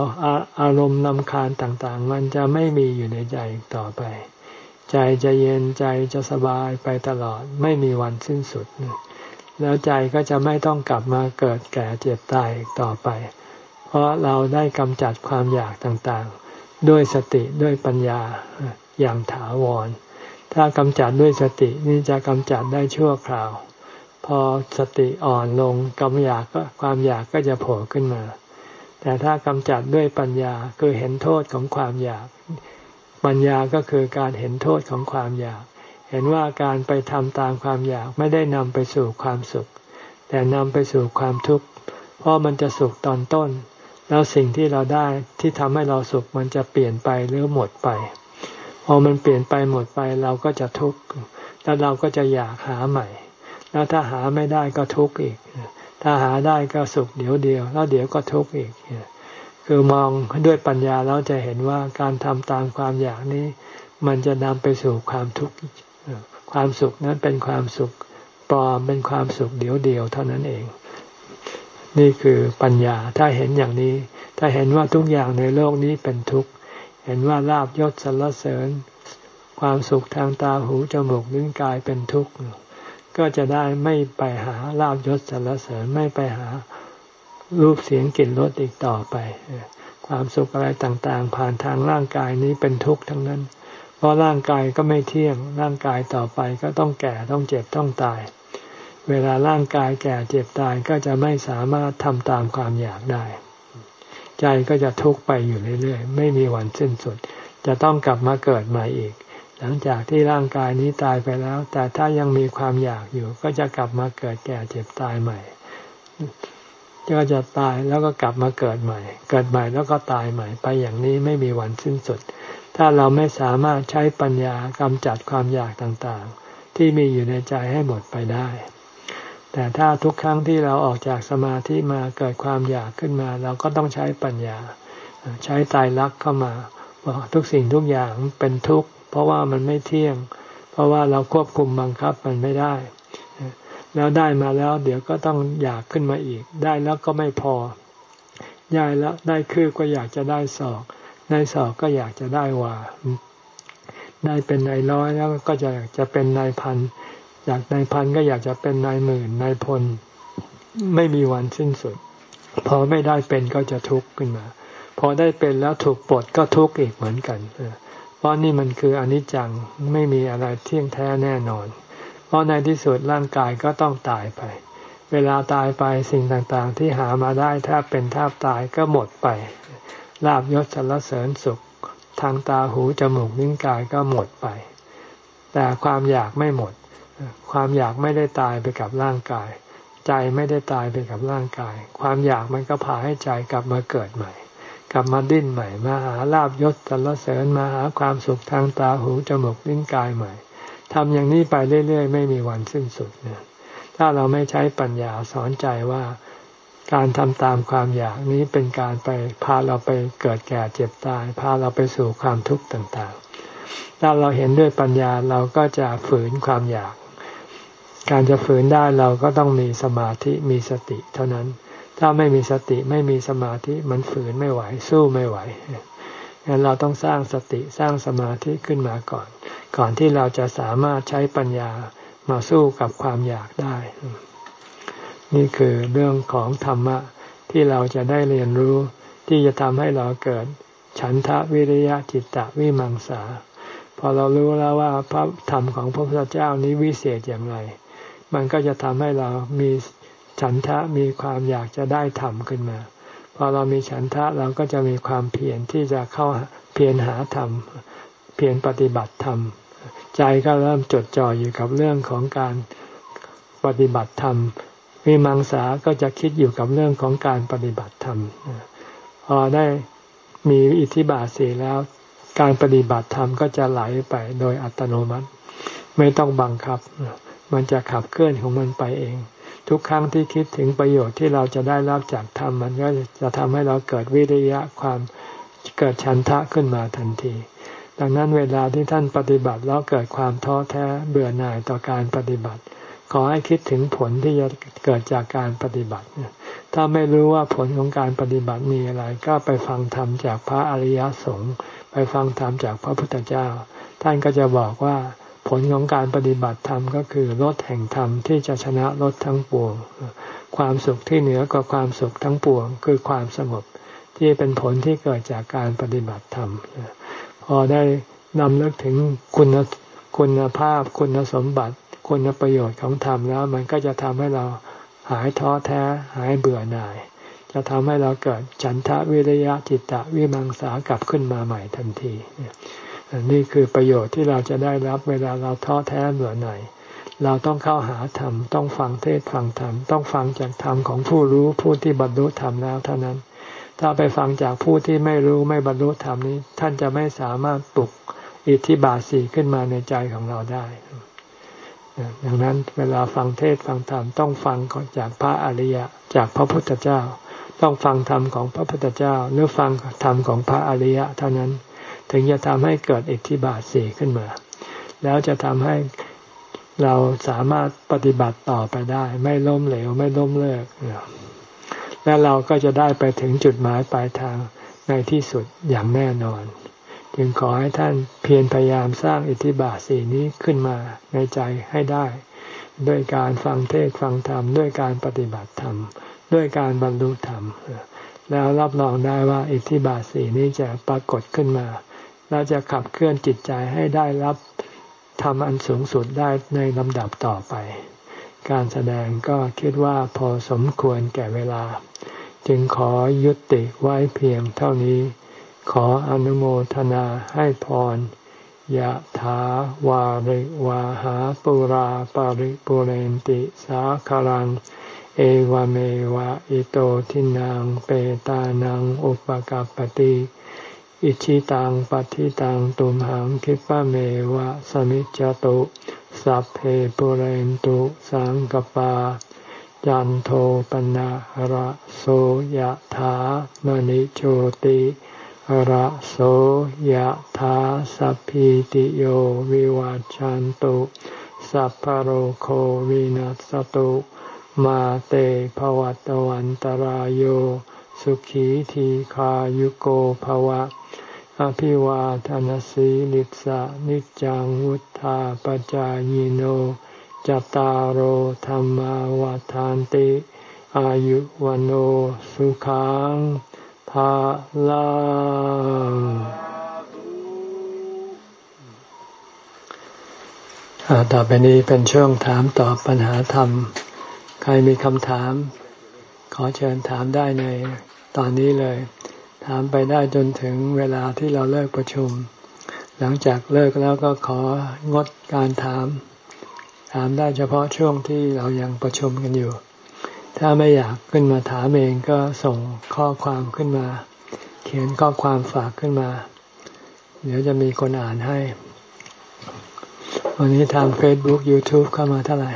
อารมณ์นำคาญต่างๆ มันจะไม่มีอยู่ในใจต่อไป ใจจะเย็นใจจะสบายไปตลอดไม่มีวันสิ้นสุด แล้วใจก็จะไม่ต้องกลับมาเกิดแก่เจ็บตายต่อไป เพราะเราได้กำจัดความอยากต่างๆ ด้วยสติด้วยปัญญาอย่างถาวร ถ้ากำจัดด้วยสตินี่จะกำจัดได้ชั่วคราว พอสติอ่อนลงกำอยากก็ความอยากก็จะโผล่ขึ้นมา แต่ถ้ากำจัดด้วยปัญญาคือเห็นโทษของความอยาก ปัญญาก็คือการเห็นโทษของความอยาก เห็นว่าการไปทำตามความอยากไม่ได้นำไปสู่ความสุข แต่นำไปสู่ความทุกข์เพราะมันจะสุขตอนต้น แล้วสิ่งที่เราได้ที่ทำให้เราสุขมันจะเปลี่ยนไปหรือหมดไป พอมันเปลี่ยนไปหมดไปเราก็จะทุกข์แล้วเราก็จะอยากหาใหม่ แล้วถ้าหาไม่ได้ก็ทุกข์อีก ถ้าหาได้ก็สุขเดี๋ยวเดียว แล้วเดี๋ยวก็ทุกข์อีก คือมองด้วยปัญญาแล้วจะเห็นว่าการทำตามความอยากนี้ มันจะนำไปสู่ความทุกข์ ความสุขนั้นเป็นความสุขปลอมเป็นความสุขเดียวเดียวเท่านั้นเอง นี่คือปัญญาถ้าเห็นอย่างนี้ ถ้าเห็นว่าทุกอย่างในโลกนี้เป็นทุกข์เห็นว่าลาบยศสรรเสริญ ความสุขทางตาหูจมูกลิ้นกายเป็นทุกข์ก็จะได้ไม่ไปหาลาบยศสรรเสริญไม่ไปหารูปเสียงกลิ่นรสอีกต่อไป ความสุขอะไรต่างๆ ผ่านทางร่างกายนี้เป็นทุกข์ทั้งนั้น เพราะร่างกายก็ไม่เที่ยง ร่างกายต่อไปก็ต้องแก่ต้องเจ็บต้องตาย เวลาร่างกายแก่เจ็บตายก็จะไม่สามารถทำตามความอยากได้ ใจก็จะทุกข์ไปอยู่เรื่อยๆ ไม่มีวันสิ้นสุด จะต้องกลับมาเกิดใหม่อีก หลังจากที่ร่างกายนี้ตายไปแล้ว แต่ถ้ายังมีความอยากอยู่ ก็จะกลับมาเกิดแก่เจ็บตายใหม่ก็จะตายแล้วก็กลับมาเกิดใหม่ เกิดใหม่แล้วก็ตายใหม่ไปอย่างนี้ไม่มีวันสิ้นสุด ถ้าเราไม่สามารถใช้ปัญญากำจัดความอยากต่างๆ ที่มีอยู่ในใจให้หมดไปได้ แต่ถ้าทุกครั้งที่เราออกจากสมาธิมาเกิดความอยากขึ้นมา เราก็ต้องใช้ปัญญา ใช้ตายรักเข้ามาบอกทุกสิ่งทุกอย่างเป็นทุกข์ เพราะว่ามันไม่เที่ยง เพราะว่าเราควบคุมบังคับมันไม่ได้ แล้วได้มาแล้วเดี๋ยวก็ต้องอยากขึ้นมาอีก ได้แล้วก็ไม่พอยายแล้วได้คือก็อยากจะได้ศอก ได้ศอกก็อยากจะได้ว่าได้เป็นนายร้อยแล้วก็จะจะเป็นนายพันอยากนายพันก็อยากจะเป็นนายหมื่นนายพล ไม่มีวันสิ้นสุด พอไม่ได้เป็นก็จะทุกข์ขึ้นมา พอได้เป็นแล้วถูกปลดก็ทุกข์อีกเหมือนกันเพราะนี่มันคืออนิจจังไม่มีอะไรเที่ยงแท้แน่นอน เพราะในที่สุดร่างกายก็ต้องตายไป เวลาตายไปสิ่งต่างๆ ที่หามาได้ถ้าเป็นท่าตายก็หมดไป ลาบยศสรรเสริญสุข ทางตาหูจมูกนิ้วกายก็หมดไป แต่ความอยากไม่หมด ความอยากไม่ได้ตายไปกับร่างกาย ใจไม่ได้ตายไปกับร่างกาย ความอยากมันก็พาให้ใจกลับมาเกิดใหม่ กลับมาดิ้นใหม่ มาหาลาบยศสรรเสริญมาหาความสุขทางตาหูจมูกนิ้วกายใหม่ทำอย่างนี้ไปเรื่อยๆ ไม่มีวันสิ้นสุดเนี่ยถ้าเราไม่ใช้ปัญญาสอนใจว่า การทำตามความอยากนี้เป็นการไปพาเราไปเกิดแก่เจ็บตาย พาเราไปสู่ความทุกข์ต่างๆ ถ้าเราเห็นด้วยปัญญาเราก็จะฝืนความอยาก การจะฝืนได้เราก็ต้องมีสมาธิมีสติ เท่านั้น ถ้าไม่มีสติไม่มีสมาธิมันฝืนไม่ไหว สู้ไม่ไหวงั้นเราต้องสร้างสติสร้างสมาธิขึ้นมาก่อน ก่อนที่เราจะสามารถใช้ปัญญามาสู้กับความอยากได้ นี่คือเรื่องของธรรมะที่เราจะได้เรียนรู้ ที่จะทำให้เราเกิด ฉันทะวิริยะจิตตะวิมังสา พอเรารู้แล้วว่าพระธรรมของพระพุทธเจ้านี้วิเศษอย่างไร มันก็จะทำให้เรามีฉันทะมีความอยากจะได้ธรรมขึ้นมา พอเรามีฉันทะเราก็จะมีความเพียรที่จะเข้าเพียรหาธรรม เพียรปฏิบัติธรรม ใจก็เริ่มจดจ่ออยู่กับเรื่องของการปฏิบัติธรรม วิมังสาก็จะคิดอยู่กับเรื่องของการปฏิบัติธรรมพอได้มีอิทธิบาทสีแล้ว การปฏิบัติธรรมก็จะไหลไปโดยอัตโนมัติ ไม่ต้องบังคับ มันจะขับเคลื่อนของมันไปเอง ทุกครั้งที่คิดถึงประโยชน์ที่เราจะได้รับจากธรรมมันก็จะทำให้เราเกิดวิริยะความเกิดชันทะขึ้นมาทันที ดังนั้นเวลาที่ท่านปฏิบัติแล้วเกิดความท้อแท้เบื่อหน่ายต่อการปฏิบัติ ขอให้คิดถึงผลที่จะเกิดจากการปฏิบัติ ถ้าไม่รู้ว่าผลของการปฏิบัติมีอะไร ก็ไปฟังธรรมจากพระอริยสงฆ์ไปฟังธรรมจากพระพุทธเจ้า ท่านก็จะบอกว่าผลของการปฏิบัติธรรมก็คือลดแห่งธรรมที่จะชนะลดทั้งปวง ความสุขที่เหนือกว่าความสุขทั้งปวง คือความสงบที่เป็นผลที่เกิดจากการปฏิบัติธรรม พอได้นำเลิกถึงคุณคุณภาพคุณสมบัติ คุณประโยชน์ของธรรมแล้ว มันก็จะทำให้เราหายท้อแท้ หายเบื่อหน่าย จะทำให้เราเกิดฉันทะวิริยะจิตตะวิมังสากลับขึ้นมาใหม่ทันทีนี่คือประโยชน์ที่เราจะได้รับเวลาเราท้อแท้เบื่อหน่ายเราต้องเข้าหาธรรม ต้องฟังเทศฟังธรรม ต้องฟังจากธรรมของผู้รู้ผู้ที่บรรลุธรรมแล้วเท่านั้น ถ้าไปฟังจากผู้ที่ไม่รู้ไม่บรรลุธรรมนี้ ท่านจะไม่สามารถปลุกอิทธิบาสีขึ้นมาในใจของเราได้ ดังนั้นเวลาฟังเทศฟังธรรมต้องฟังจากพระอริยะ จากพระพุทธเจ้า ต้องฟังธรรมของพระพุทธเจ้า หรือฟังธรรมของพระอริยะ เท่านั้นถึงจะทำให้เกิดอิทธิบาทสี่ขึ้นมา แล้วจะทำให้เราสามารถปฏิบัติต่อไปได้ ไม่ล้มเหลวไม่ล้มเลิก และเราก็จะได้ไปถึงจุดหมายปลายทางในที่สุดอย่างแน่นอน จึงขอให้ท่านเพียรพยายามสร้างอิทธิบาทสีนี้ขึ้นมาในใจให้ได้ ด้วยการฟังเทศฟังธรรม ด้วยการปฏิบัติธรรม ด้วยการบรรลุธรรม แล้วรับรองได้ว่าอิทธิบาทสีนี้จะปรากฏขึ้นมาและจะขับเคลื่อนจิตใจให้ได้รับธรรมอันสูงสุดได้ในลำดับต่อไป การแสดงก็คิดว่าพอสมควรแก่เวลา จึงขอยุติไว้เพียงเท่านี้ ขออนุโมทนาให้พรยะถาวาริวาหาปุราปาริปุเรนติสาคารัง เอวเมวะอิโตทินังเปตานังอุปกัปติอิชิตังปฏิตังตุมหังคิปะเมวะสมิจจตุสัพเพปุเรนตุสังกปา จันโทปนะระโสยะถามณิโชติ ระโสยธาสัพพิติโยวิวัจจันตุ สัพพโรโควินัสตุ มาเตภวัตวันตารโย สุขีทีขายุโกภวะ อภิวาทานสีลิสะนิจังวุธาปจายโนจตารโหธรรมวาทานติ อายุวันโอสุขัง ภาลังต่อไปนี้เป็นช่วงถามตอบปัญหาธรรม ใครมีคำถาม ขอเชิญถามได้ในตอนนี้เลย ถามไปได้จนถึงเวลาที่เราเลิกประชุม หลังจากเลิกแล้วก็ของดการถาม ถามได้เฉพาะช่วงที่เรายังประชุมกันอยู่ ถ้าไม่อยากขึ้นมาถามเองก็ส่งข้อความขึ้นมา เขียนข้อความฝากขึ้นมา เดี๋ยวจะมีคนอ่านให้ วันนี้ทาง Facebook YouTube เข้ามาเท่าไหร่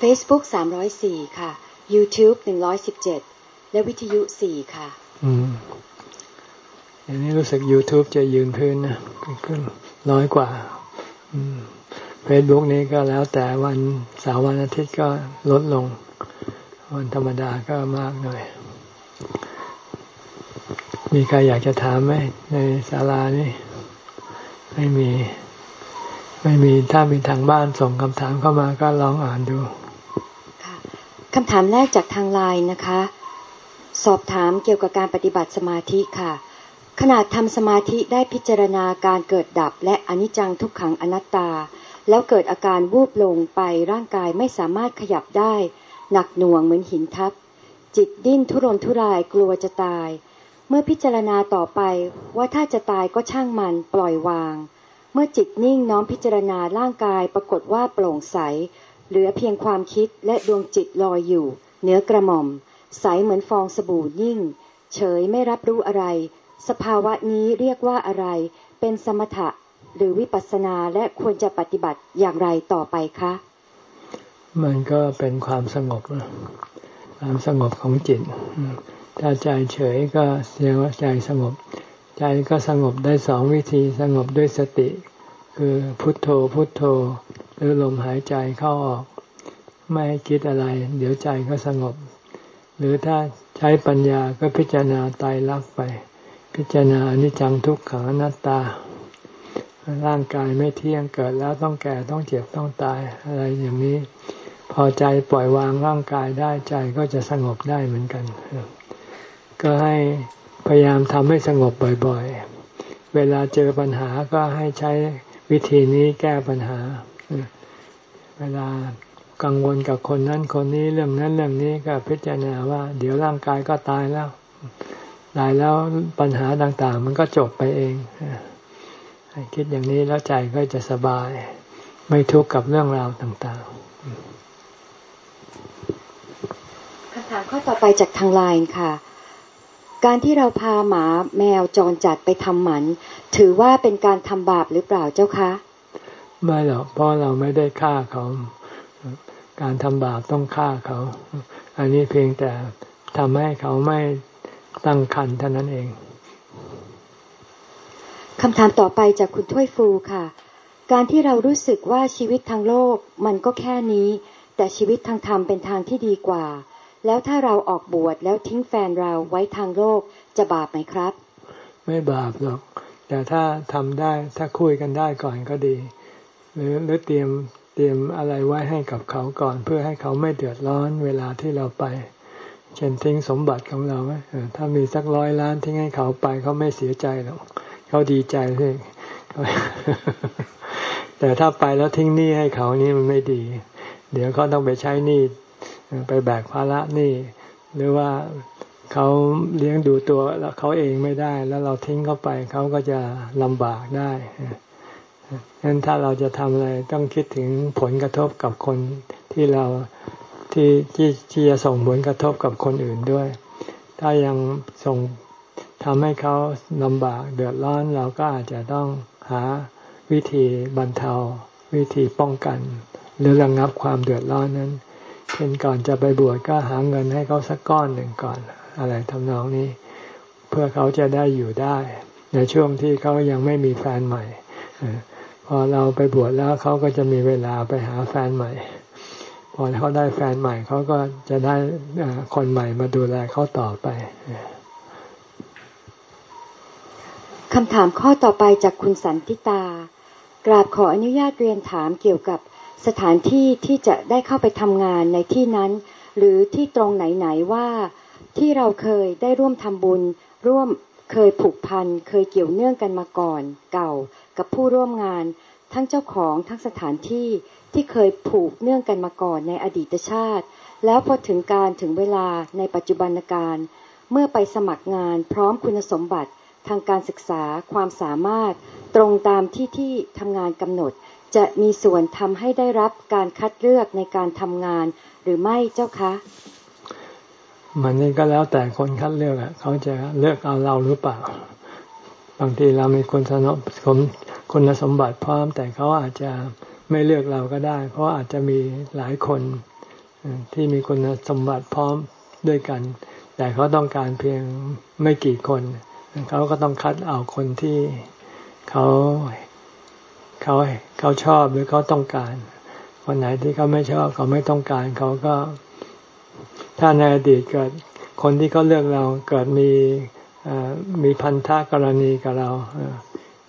Facebook 304 ค่ะ YouTube 117 และวิทยุ 4 ค่ะ อืมอย่างนี้รู้สึก YouTube จะยืนพื้นนะขึ้นน้อยกว่าเฟซบุ๊กนี้ก็แล้วแต่วันเสาร์วันอาทิตย์ก็ลดลง วันธรรมดาก็มากหน่อย มีใครอยากจะถามไหมในศาลานี้ไม่มี ไม่มีถ้ามีทางบ้านส่งคำถามเข้ามาก็ลองอ่านดูค่ะคำถามแรกจากทางไลน์นะคะ สอบถามเกี่ยวกับการปฏิบัติสมาธิค่ะ ขนาดทำสมาธิได้พิจารณาการเกิดดับ และอนิจจังทุกขังอนัตตา แล้วเกิดอาการวูบลงไปร่างกายไม่สามารถขยับได้ หนักหน่วงเหมือนหินทับ จิตดิ้นทุรนทุรายกลัวจะตาย เมื่อพิจารณาต่อไปว่าถ้าจะตายก็ช่างมันปล่อยวาง เมื่อจิตนิ่งน้อมพิจารณาร่างกายปรากฏว่าโปร่งใส เหลือเพียงความคิดและดวงจิตลอยอยู่เหนือกระหม่อม ใสเหมือนฟองสบู่นิ่ง เฉยไม่รับรู้อะไร สภาวะนี้เรียกว่าอะไร เป็นสมถะหรือวิปัสสนาและควรจะปฏิบัติอย่างไรต่อไปคะ มันก็เป็นความสงบความสงบของจิต ถ้าใจเฉยก็เรียกว่าใจสงบ ใจก็สงบได้สองวิธีสงบด้วยสติ คือพุทโธพุทโธ หรือลมหายใจเข้าออก ไม่ให้คิดอะไร เดี๋ยวใจก็สงบ หรือถ้าใช้ปัญญาก็พิจารณาตายรักไป พิจารณาอนิจจังทุกขังอนัตตาร่างกายไม่เที่ยงเกิดแล้วต้องแก่ต้องเจ็บต้องตายอะไรอย่างนี้ พอใจปล่อยวางร่างกายได้ใจก็จะสงบได้เหมือนกัน ก็ให้พยายามทำให้สงบบ่อยๆ เวลาเจอปัญหาก็ให้ใช้วิธีนี้แก้ปัญหา เวลากังวลกับคนนั้นคนนี้เรื่องนั้นเรื่องนี้ก็พิจารณาว่า เดี๋ยวร่างกายก็ตายแล้ว ตายแล้วปัญหาต่างๆ มันก็จบไปเองคิดอย่างนี้แล้วใจก็จะสบาย ไม่ทุกข์กับเรื่องราวต่างๆคำถามข้อต่อไปจากทางไลน์ค่ะ การที่เราพาหมาแมวจรจัดไปทำหมัน ถือว่าเป็นการทำบาปหรือเปล่าเจ้าคะ ไม่หรอกเพราะเราไม่ได้ฆ่าเขาการทำบาปต้องฆ่าเขา อันนี้เพียงแต่ทำให้เขาไม่ตั้งคันเท่านั้นเองคำถามต่อไปจากคุณถ้วยฟูค่ะ การที่เรารู้สึกว่าชีวิตทางโลกมันก็แค่นี้ แต่ชีวิตทางธรรมเป็นทางที่ดีกว่า แล้วถ้าเราออกบวชแล้วทิ้งแฟนเราไว้ทางโลกจะบาปไหมครับ ไม่บาปหรอก แต่ถ้าทำได้ถ้าคุยกันได้ก่อนก็ดี หรือหรือเตรียมเตรียมอะไรไว้ให้กับเขาก่อน เพื่อให้เขาไม่เดือดร้อนเวลาที่เราไป เช่นทิ้งสมบัติของเราไหมถ้ามีสักร้อยล้านทิ้งให้เขาไปเขาไม่เสียใจหรอกเขาดีใจเลยแต่ถ้าไปแล้วทิ้งหนี้ให้เขานี่มันไม่ดี เดี๋ยวเขาต้องไปใช้หนี้ ไปแบกภาระนี่หรือว่าเขาเลี้ยงดูตัวแล้วเขาเองไม่ได้ แล้วเราทิ้งเขาไปเขาก็จะลำบากได้ฉะนั้นถ้าเราจะทำอะไรต้องคิดถึงผลกระทบกับคนที่เราที่ที่ที่จะส่งผลกระทบกับคนอื่นด้วย ถ้ายังส่งทำให้เขาลำบากเดือดร้อนเราก็อาจจะต้องหาวิธีบรรเทา วิธีป้องกัน หรือระงงับความเดือดร้อนนั้น เช่นก่อนจะไปบวชก็หาเงินให้เขาสักก้อนหนึ่งก่อน อะไรทำนองนี้ เพื่อเขาจะได้อยู่ได้ ในช่วงที่เขายังไม่มีแฟนใหม่พอเราไปบวชแล้วเขาก็จะมีเวลาไปหาแฟนใหม่ พอเขาได้แฟนใหม่เขาก็จะได้คนใหม่มาดูแลเขาต่อไปคำถามข้อต่อไปจากคุณสันติตากราบขออนุญาตเรียนถามเกี่ยวกับ สถานที่ที่จะได้เข้าไปทำงานในที่นั้น หรือที่ตรงไหนๆว่า ที่เราเคยได้ร่วมทำบุญ ร่วมเคยผูกพัน เคยเกี่ยวเนื่องกันมาก่อน เก่า กับผู้ร่วมงาน ทั้งเจ้าของทั้งสถานที่ที่เคยผูกเนื่องกันมาก่อนในอดีตชาติ แล้วพอถึงการถึงเวลาในปัจจุบันการเมื่อไปสมัครงานพร้อมคุณสมบัติทางการศึกษาความสามารถตรงตามที่ที่ทำงานกำหนด จะมีส่วนทำให้ได้รับการคัดเลือกในการทำงานหรือไม่เจ้าคะ มันนี่ก็แล้วแต่คนคัดเลือกอะเขาจะเลือกเอาเราหรือเปล่า บางทีเรามีคนสนมคุณสมบัติพร้อม แต่เขาอาจจะไม่เลือกเราก็ได้ เพราะอาจจะมีหลายคนที่มีคุณสมบัติพร้อมด้วยกัน แต่เขาต้องการเพียงไม่กี่คน เขาก็ต้องคัดเอาคนที่เขา เขาเขาชอบหรือเขาต้องการคนไหนที่เขาไม่ชอบเขาไม่ต้องการเขาก็ ถ้าในอดีตเกิดคนที่เขาเลือกเราเกิดมีมีพันธะกรณีกับเรา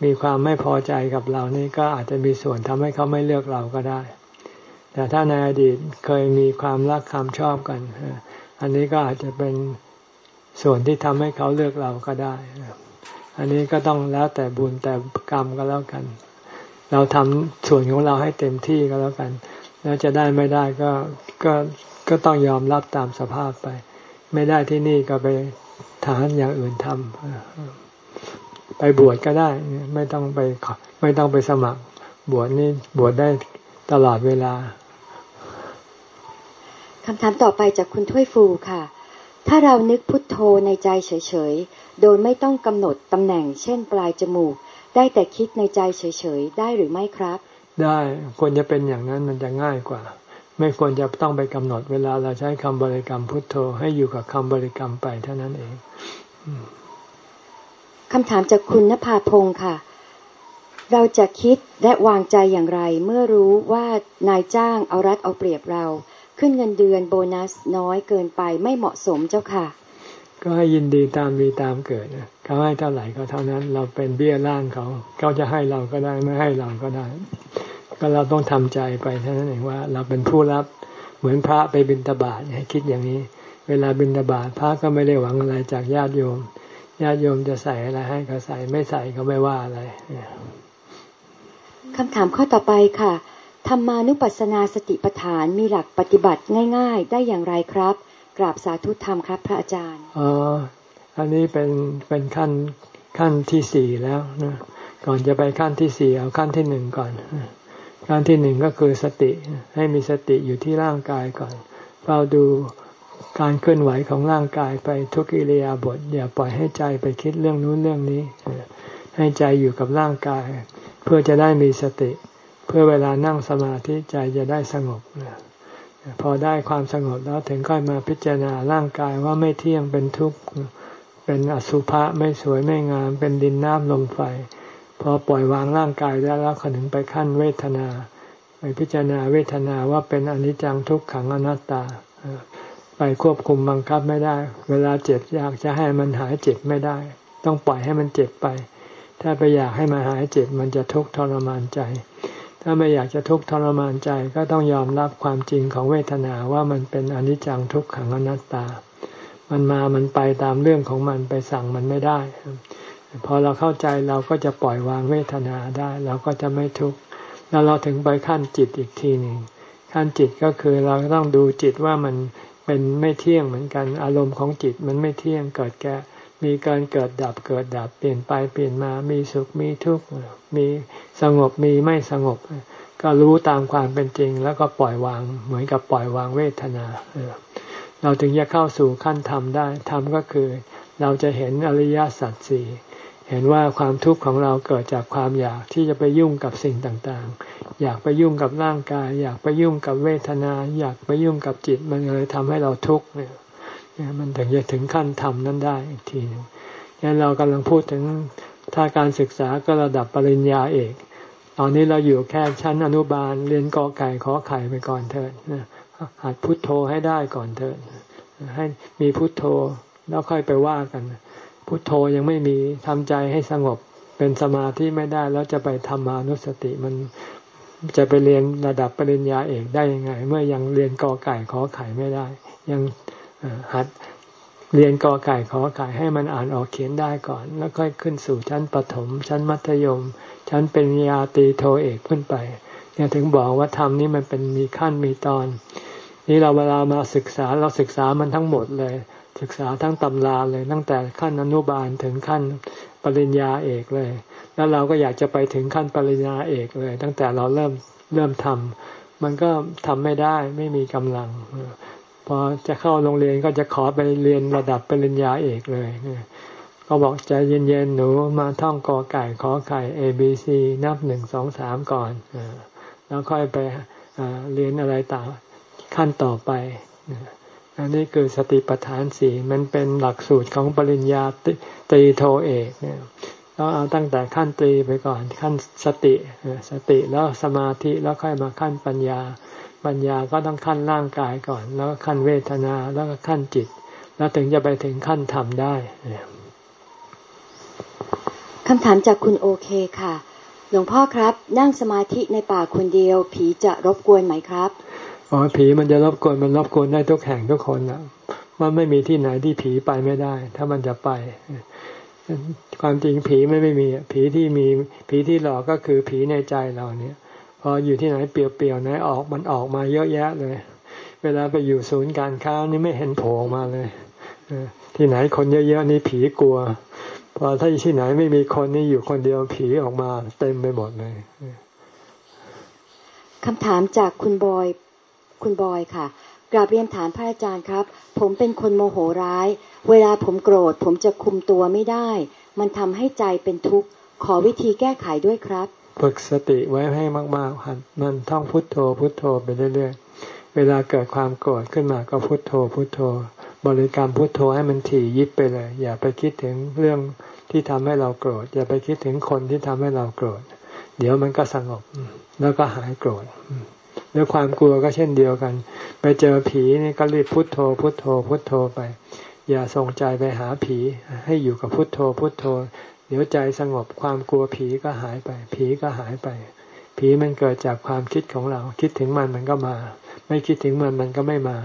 มีความไม่พอใจกับเรานี่ก็อาจจะมีส่วนทำให้เขาไม่เลือกเราก็ได้ แต่ถ้าในอดีตเคยมีความรักความชอบกัน อันนี้ก็อาจจะเป็นส่วนที่ทำให้เขาเลือกเราก็ได้ อันนี้ก็ต้องแล้วแต่บุญแต่กรรมก็แล้วกัน เราทำส่วนของเราให้เต็มที่ก็แล้วกัน แล้วจะได้ไม่ได้ก็ก็ก็ต้องยอมรับตามสภาพไป ไม่ได้ที่นี่ก็ไปฐานอย่างอื่นทำไปบวชก็ได้ ไม่ต้องไปไม่ต้องไปสมัคร บวชนี่บวชได้ตลอดเวลาคำถามต่อไปจากคุณถ้วยฟูค่ะ ถ้าเรานึกพุทโธในใจเฉยๆ โดยไม่ต้องกำหนดตำแหน่ง เช่นปลายจมูก ได้แต่คิดในใจเฉยๆ ได้หรือไม่ครับ ได้ควรจะเป็นอย่างนั้นมันจะง่ายกว่า ไม่ควรจะต้องไปกำหนดเวลาเราใช้คำบริกรรมพุทโธ ให้อยู่กับคำบริกรรมไปเท่านั้นเองคำถามจากคุณนภาพงศ์ค่ะ เราจะคิดและวางใจอย่างไร เมื่อรู้ว่านายจ้างเอารัดเอาเปรียบเรา ขึ้นเงินเดือนโบนัสน้อยเกินไปไม่เหมาะสมเจ้าค่ะ ก็ให้ยินดีตามมีตามเกิดเขาให้เท่าไหร่ก็เท่านั้น เราเป็นเบี้ยล่างเขาเขาจะให้เราก็ได้ไม่ให้เราก็ได้ ก็เราต้องทำใจไปเท่านั้นเองว่า เราเป็นผู้รับเหมือนพระไปบิณฑบาตให้คิดอย่างนี้ เวลาบิณฑบาตพระก็ไม่ได้หวังอะไรจากญาติโยมญาติโยมจะใส่อะไรให้ก็ใส่ไม่ใส่ก็ไม่ว่าอะไรคำถามข้อต่อไปค่ะธรรมานุปัสสนาสติปัฏฐานมีหลักปฏิบัติง่าย ๆ ได้อย่างไรครับ กราบสาธุธรรมครับ พระอาจารย์อ๋ออันนี้เป็นเป็นขั้นขั้นที่สี่แล้วนะก่อนจะไปขั้นที่สี่เอาขั้นที่หนึ่งก่อนขั้นที่หนึ่งก็คือสติ ให้มีสติอยู่ที่ร่างกายก่อนเฝ้าดูการเคลื่อนไหวของร่างกายไปทุกอิริยาบถอย่าปล่อยให้ใจไปคิดเรื่องนู้นเรื่องนี้ ให้ใจอยู่กับร่างกาย เพื่อจะได้มีสติ เพื่อเวลานั่งสมาธิใจจะได้สงบ พอได้ความสงบแล้วถึงค่อยมาพิจารณาร่างกายว่าไม่เที่ยงเป็นทุกข์เป็นอสุภะไม่สวยไม่งาม เป็นดินน้ำลมไฟ พอปล่อยวางร่างกายได้แล้วขถึงไปขั้นเวทนา ไปพิจารณาเวทนาว่าเป็นอนิจจังทุกขังอนัตตา ไปควบคุมบังคับไม่ได้ เวลาเจ็บอยากจะให้มันหายเจ็บไม่ได้ ต้องปล่อยให้มันเจ็บไป ถ้าไปอยากให้มันหายเจ็บมันจะทุกข์ทรมานใจ ถ้าไม่อยากจะทุกข์ทรมานใจก็ต้องยอมรับความจริงของเวทนาว่ามันเป็นอนิจจังทุกขังอนัตตา มันมามันไปตามเรื่องของมันไปสั่งมันไม่ได้ พอเราเข้าใจเราก็จะปล่อยวางเวทนาได้ เราก็จะไม่ทุกข์แล้วเราถึงไปขั้นจิตอีกทีหนึ่งขั้นจิตก็คือเราต้องดูจิตว่ามันเป็นไม่เที่ยงเหมือนกันอารมณ์ของจิตมันไม่เที่ยงเกิดแก่มีการเกิดดับเกิดดับเปลี่ยนไปเปลี่ยนมามีสุขมีทุกข์มี สงบมีไม่สงบ ก็รู้ตามความเป็นจริง แล้วก็ปล่อยวางเหมือนกับปล่อยวางเวทนาเราถึงจะเข้าสู่ขั้นธรรมได้ธรรมก็คือ เราจะเห็นอริยสัจสี่เห็นว่าความทุกข์ของเราเกิดจากความอยากที่จะไปยุ่งกับสิ่งต่างๆ อยากไปยุ่งกับร่างกาย อยากไปยุ่งกับเวทนา อยากไปยุ่งกับจิต มันเลยทำให้เราทุกข์เนี่ยมันถึงจะถึงขั้นธรรมนั้นได้อีกทีหนึ่งงั้นเรากำลังพูดถึง ถ้าการศึกษาก็ระดับปริญญาเอก ตอนนี้เราอยู่แค่ชั้นอนุบาลเรียนกอไก่ขอไข่ไปก่อนเถิดหัดพุทโธให้ได้ก่อนเถิดให้มีพุทโธแล้วค่อยไปว่ากัน พุทโธยังไม่มีทำใจให้สงบเป็นสมาธิไม่ได้แล้วจะไปทำมานุสติมันจะไปเรียนระดับปริญญาเอกได้ยังไง เมื่อยังเรียนกอไก่ขอไข่ไม่ได้ ยังหัด เรียนกอไก่ขอไข่ให้มันอ่านออกเขียนได้ก่อน แล้วค่อยขึ้นสู่ชั้นประถม ชั้นมัธยม ชั้นเป็นญาตีโทเอกขึ้นไปเนี่ยถึงบอกว่าธรรมนี้มันเป็นมีขั้นมีตอน นี่เราเวลามาศึกษาเราศึกษามันทั้งหมดเลย ศึกษาทั้งตำราเลย ตั้งแต่ขั้นอนุบาลถึงขั้นปริญญาเอกเลย แล้วเราก็อยากจะไปถึงขั้นปริญญาเอกเลย ตั้งแต่เราเริ่มเริ่มทำมันก็ทำไม่ได้ไม่มีกำลัง พอจะเข้าโรงเรียนก็จะขอไปเรียนระดับปริญญาเอกเลยก็บอกใจเย็นๆหนูมาท่องกอไก่ขอไข่ A B C นับหนึ่งสองสามก่อนแล้วค่อยไปเรียนอะไรต่างขั้นต่อไปอันนี้คือสติปัฏฐานสี่มันเป็นหลักสูตรของปริญญาตรีโทเอกเนี่ยเราเอาตั้งแต่ขั้นตรีไปก่อนขั้นสติสติแล้วสมาธิแล้วค่อยมาขั้นปัญญา ปัญญาก็ต้องขั้นร่างกายก่อน แล้วก็ขั้นเวทนา แล้วก็ขั้นจิต แล้วถึงจะไปถึงขั้นธรรมได้คำถามจากคุณโอเคค่ะ หลวงพ่อครับ นั่งสมาธิในป่าคนเดียว ผีจะรบกวนไหมครับอ๋อผีมันจะรบกวนมันรบกวนได้ทุกแห่งทุกคนนะมันไม่มีที่ไหนที่ผีไปไม่ได้ ถ้ามันจะไป ความจริงผีไม่ไม่มีผีที่มีผีที่หลอกก็คือผีในใจเราเนี่ยพ ออยู่ที่ไหนเปลี่ยวๆไหนออกมันออกมาเยอะแยะเลย เวลาไปอยู่ศูนย์การค้านี่ไม่เห็นโผล่มาเลยที่ไหนคนเยอะๆนี่ผีกลัวพอถ้าที่ไหนไม่มีคนนี่อยู่คนเดียวผีออกมาเต็มไปหมดเลยคำถามจากคุณบอยคุณบอยค่ะกราบเรียนถามพระอาจารย์ครับ ผมเป็นคนโมโหร้าย เวลาผมโกรธ ผมจะคุมตัวไม่ได้ มันทำให้ใจเป็นทุกข์ ขอวิธีแก้ไขด้วยครับ ฝึกสติไว้ให้มากๆหันมันท่องพุทโธพุทโธไปเรื่อยๆ เวลาเกิดความโกรธขึ้นมาก็พุทโธพุทโธ บริกรรมพุทโธให้มันถี่ยิบไปเลย อย่าไปคิดถึงเรื่องที่ทำให้เราโกรธ อย่าไปคิดถึงคนที่ทำให้เราโกรธ เดี๋ยวมันก็สงบ แล้วก็หายโกรธแล้วความกลัวก็เช่นเดียวกัน ไปเจอผีนี่ก็รีบพุทโธ พุทโธ พุทโธไป อย่าส่งใจไปหาผี ให้อยู่กับพุทโธ พุทโธ เดี๋ยวใจสงบความกลัวผีก็หายไป ผีก็หายไป ผีมันเกิดจากความคิดของเรา คิดถึงมันมันก็มา ไม่คิดถึงมันมันก็ไม่มา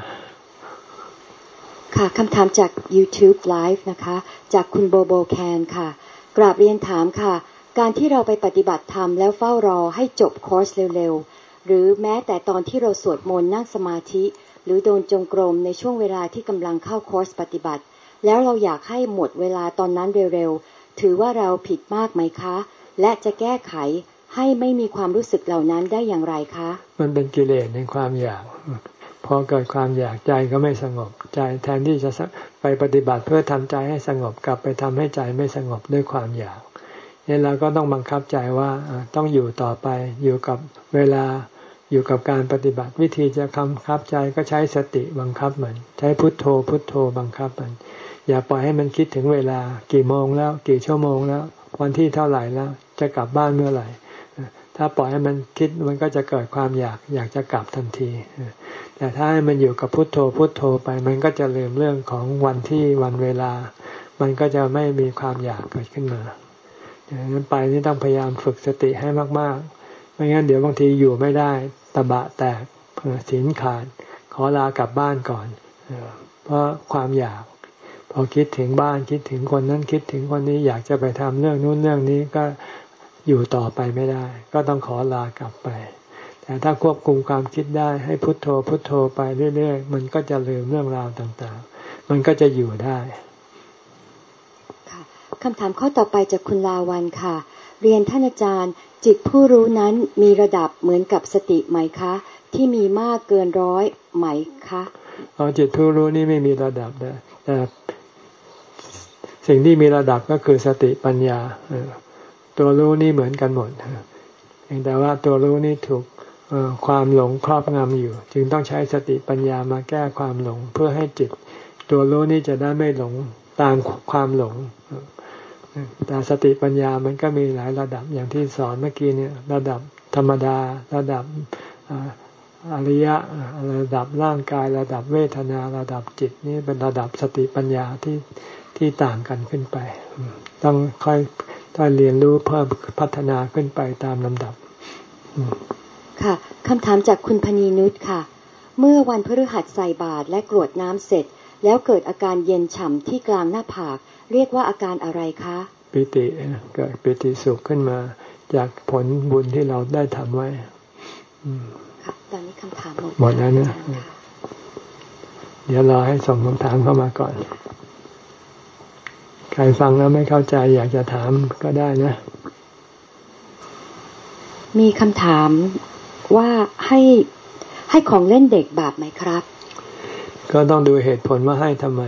ค่ะคำถามจาก YouTube Live นะคะ จากคุณโบโบแคนค่ะ กราบเรียนถามค่ะ การที่เราไปปฏิบัติธรรมแล้วเฝ้ารอให้จบคอร์สเร็วๆ หรือแม้แต่ตอนที่เราสวดมนต์นั่งสมาธิ หรือโดนจงกรมในช่วงเวลาที่กำลังเข้าคอร์สปฏิบัติ แล้วเราอยากให้หมดเวลาตอนนั้นเร็วๆ ถือว่าเราผิดมากไหมคะ และจะแก้ไขให้ไม่มีความรู้สึกเหล่านั้นได้อย่างไรคะ มันเป็นกิเลสในความอยาก พอเกิดความอยากใจก็ไม่สงบใจแทนที่จะไปปฏิบัติเพื่อทำใจให้สงบกลับไปทำให้ใจไม่สงบด้วยความอยากนี่เราก็ต้องบังคับใจว่าต้องอยู่ต่อไปอยู่กับเวลาอยู่กับการปฏิบัติวิธีจะคำคับใจก็ใช้สติบังคับมัน ใช้พุทโธพุทโธบังคับมัน อย่าปล่อยให้มันคิดถึงเวลา กี่โมงแล้ว กี่ชั่วโมงแล้ว วันที่เท่าไหร่แล้ว จะกลับบ้านเมื่อไหร่ ถ้าปล่อยให้มันคิดมันก็จะเกิดความอยากอยากจะกลับทันที แต่ถ้าให้มันอยู่กับพุทโธพุทโธไป มันก็จะลืมเรื่องของวันที่วันเวลา มันก็จะไม่มีความอยากเกิดขึ้นมาดังนั้นไปนี่ต้องพยายามฝึกสติให้มากๆ ไม่งั้นเดี๋ยวบางทีอยู่ไม่ได้ตะบะแตกสินขาด ขอลากลับบ้านก่อน เพราะความอยาก พอคิดถึงบ้านคิดถึงคนนั้นคิดถึงคนนี้อยากจะไปทำเรื่องนู้นเรื่องนี้ก็อยู่ต่อไปไม่ได้ ก็ต้องขอลากลับไป แต่ถ้าควบคุมความคิดได้ให้พุโทโธพุโทโธไปเรื่อยๆ มันก็จะลืมเรื่องราวต่างๆ มันก็จะอยู่ได้ค่ะคำถามข้อต่อไปจากคุณลาวันค่ะ เรียนท่านอาจารย์ จิตผู้รู้นั้นมีระดับเหมือนกับสติไหมคะ ที่มีมากเกินร้อยไหมคะอ๋อจิตผู้รู้นี่ไม่มีระดับนะแต่ สิ่งที่มีระดับก็คือสติปัญญาตัวรู้นี่เหมือนกันหมดเพียงแต่ว่าตัวรู้นี่ถูกความหลงครอบงำอยู่ จึงต้องใช้สติปัญญามาแก้ความหลง เพื่อให้จิต ตัวรู้นี่จะได้ไม่หลงตามความหลงแต่สติปัญญามันก็มีหลายระดับอย่างที่สอนเมื่อกี้เนี่ย ระดับธรรมดา ระดับอริยะระดับร่างกาย ระดับเวทนา ระดับจิตนี่เป็นระดับสติปัญญาที่ ที่ต่างกันขึ้นไป ต้องค่อยต้องเรียนรู้เพิ่มพัฒนาขึ้นไปตามลำดับ ค่ะคำถามจากคุณพนีนุชค่ะ เมื่อวันพฤหัสใส่บาตรและกรวดน้ำเสร็จ แล้วเกิดอาการเย็นฉ่ำที่กลางหน้าผาก เรียกว่าอาการอะไรคะปิติเกิดปิติสุขขึ้นมา จากผลบุญที่เราได้ทำไว้ค่ะตอนนี้คำถามหมดหมดแล้วนะเดี๋ยวรอให้ส่งคำถามเข้ามาก่อน ใครฟังแล้วไม่เข้าใจอยากจะถามก็ได้นะ มีคำถามว่าให้ให้ของเล่นเด็กบาปไหมครับ ก็ต้องดูเหตุผลว่าให้ทำไม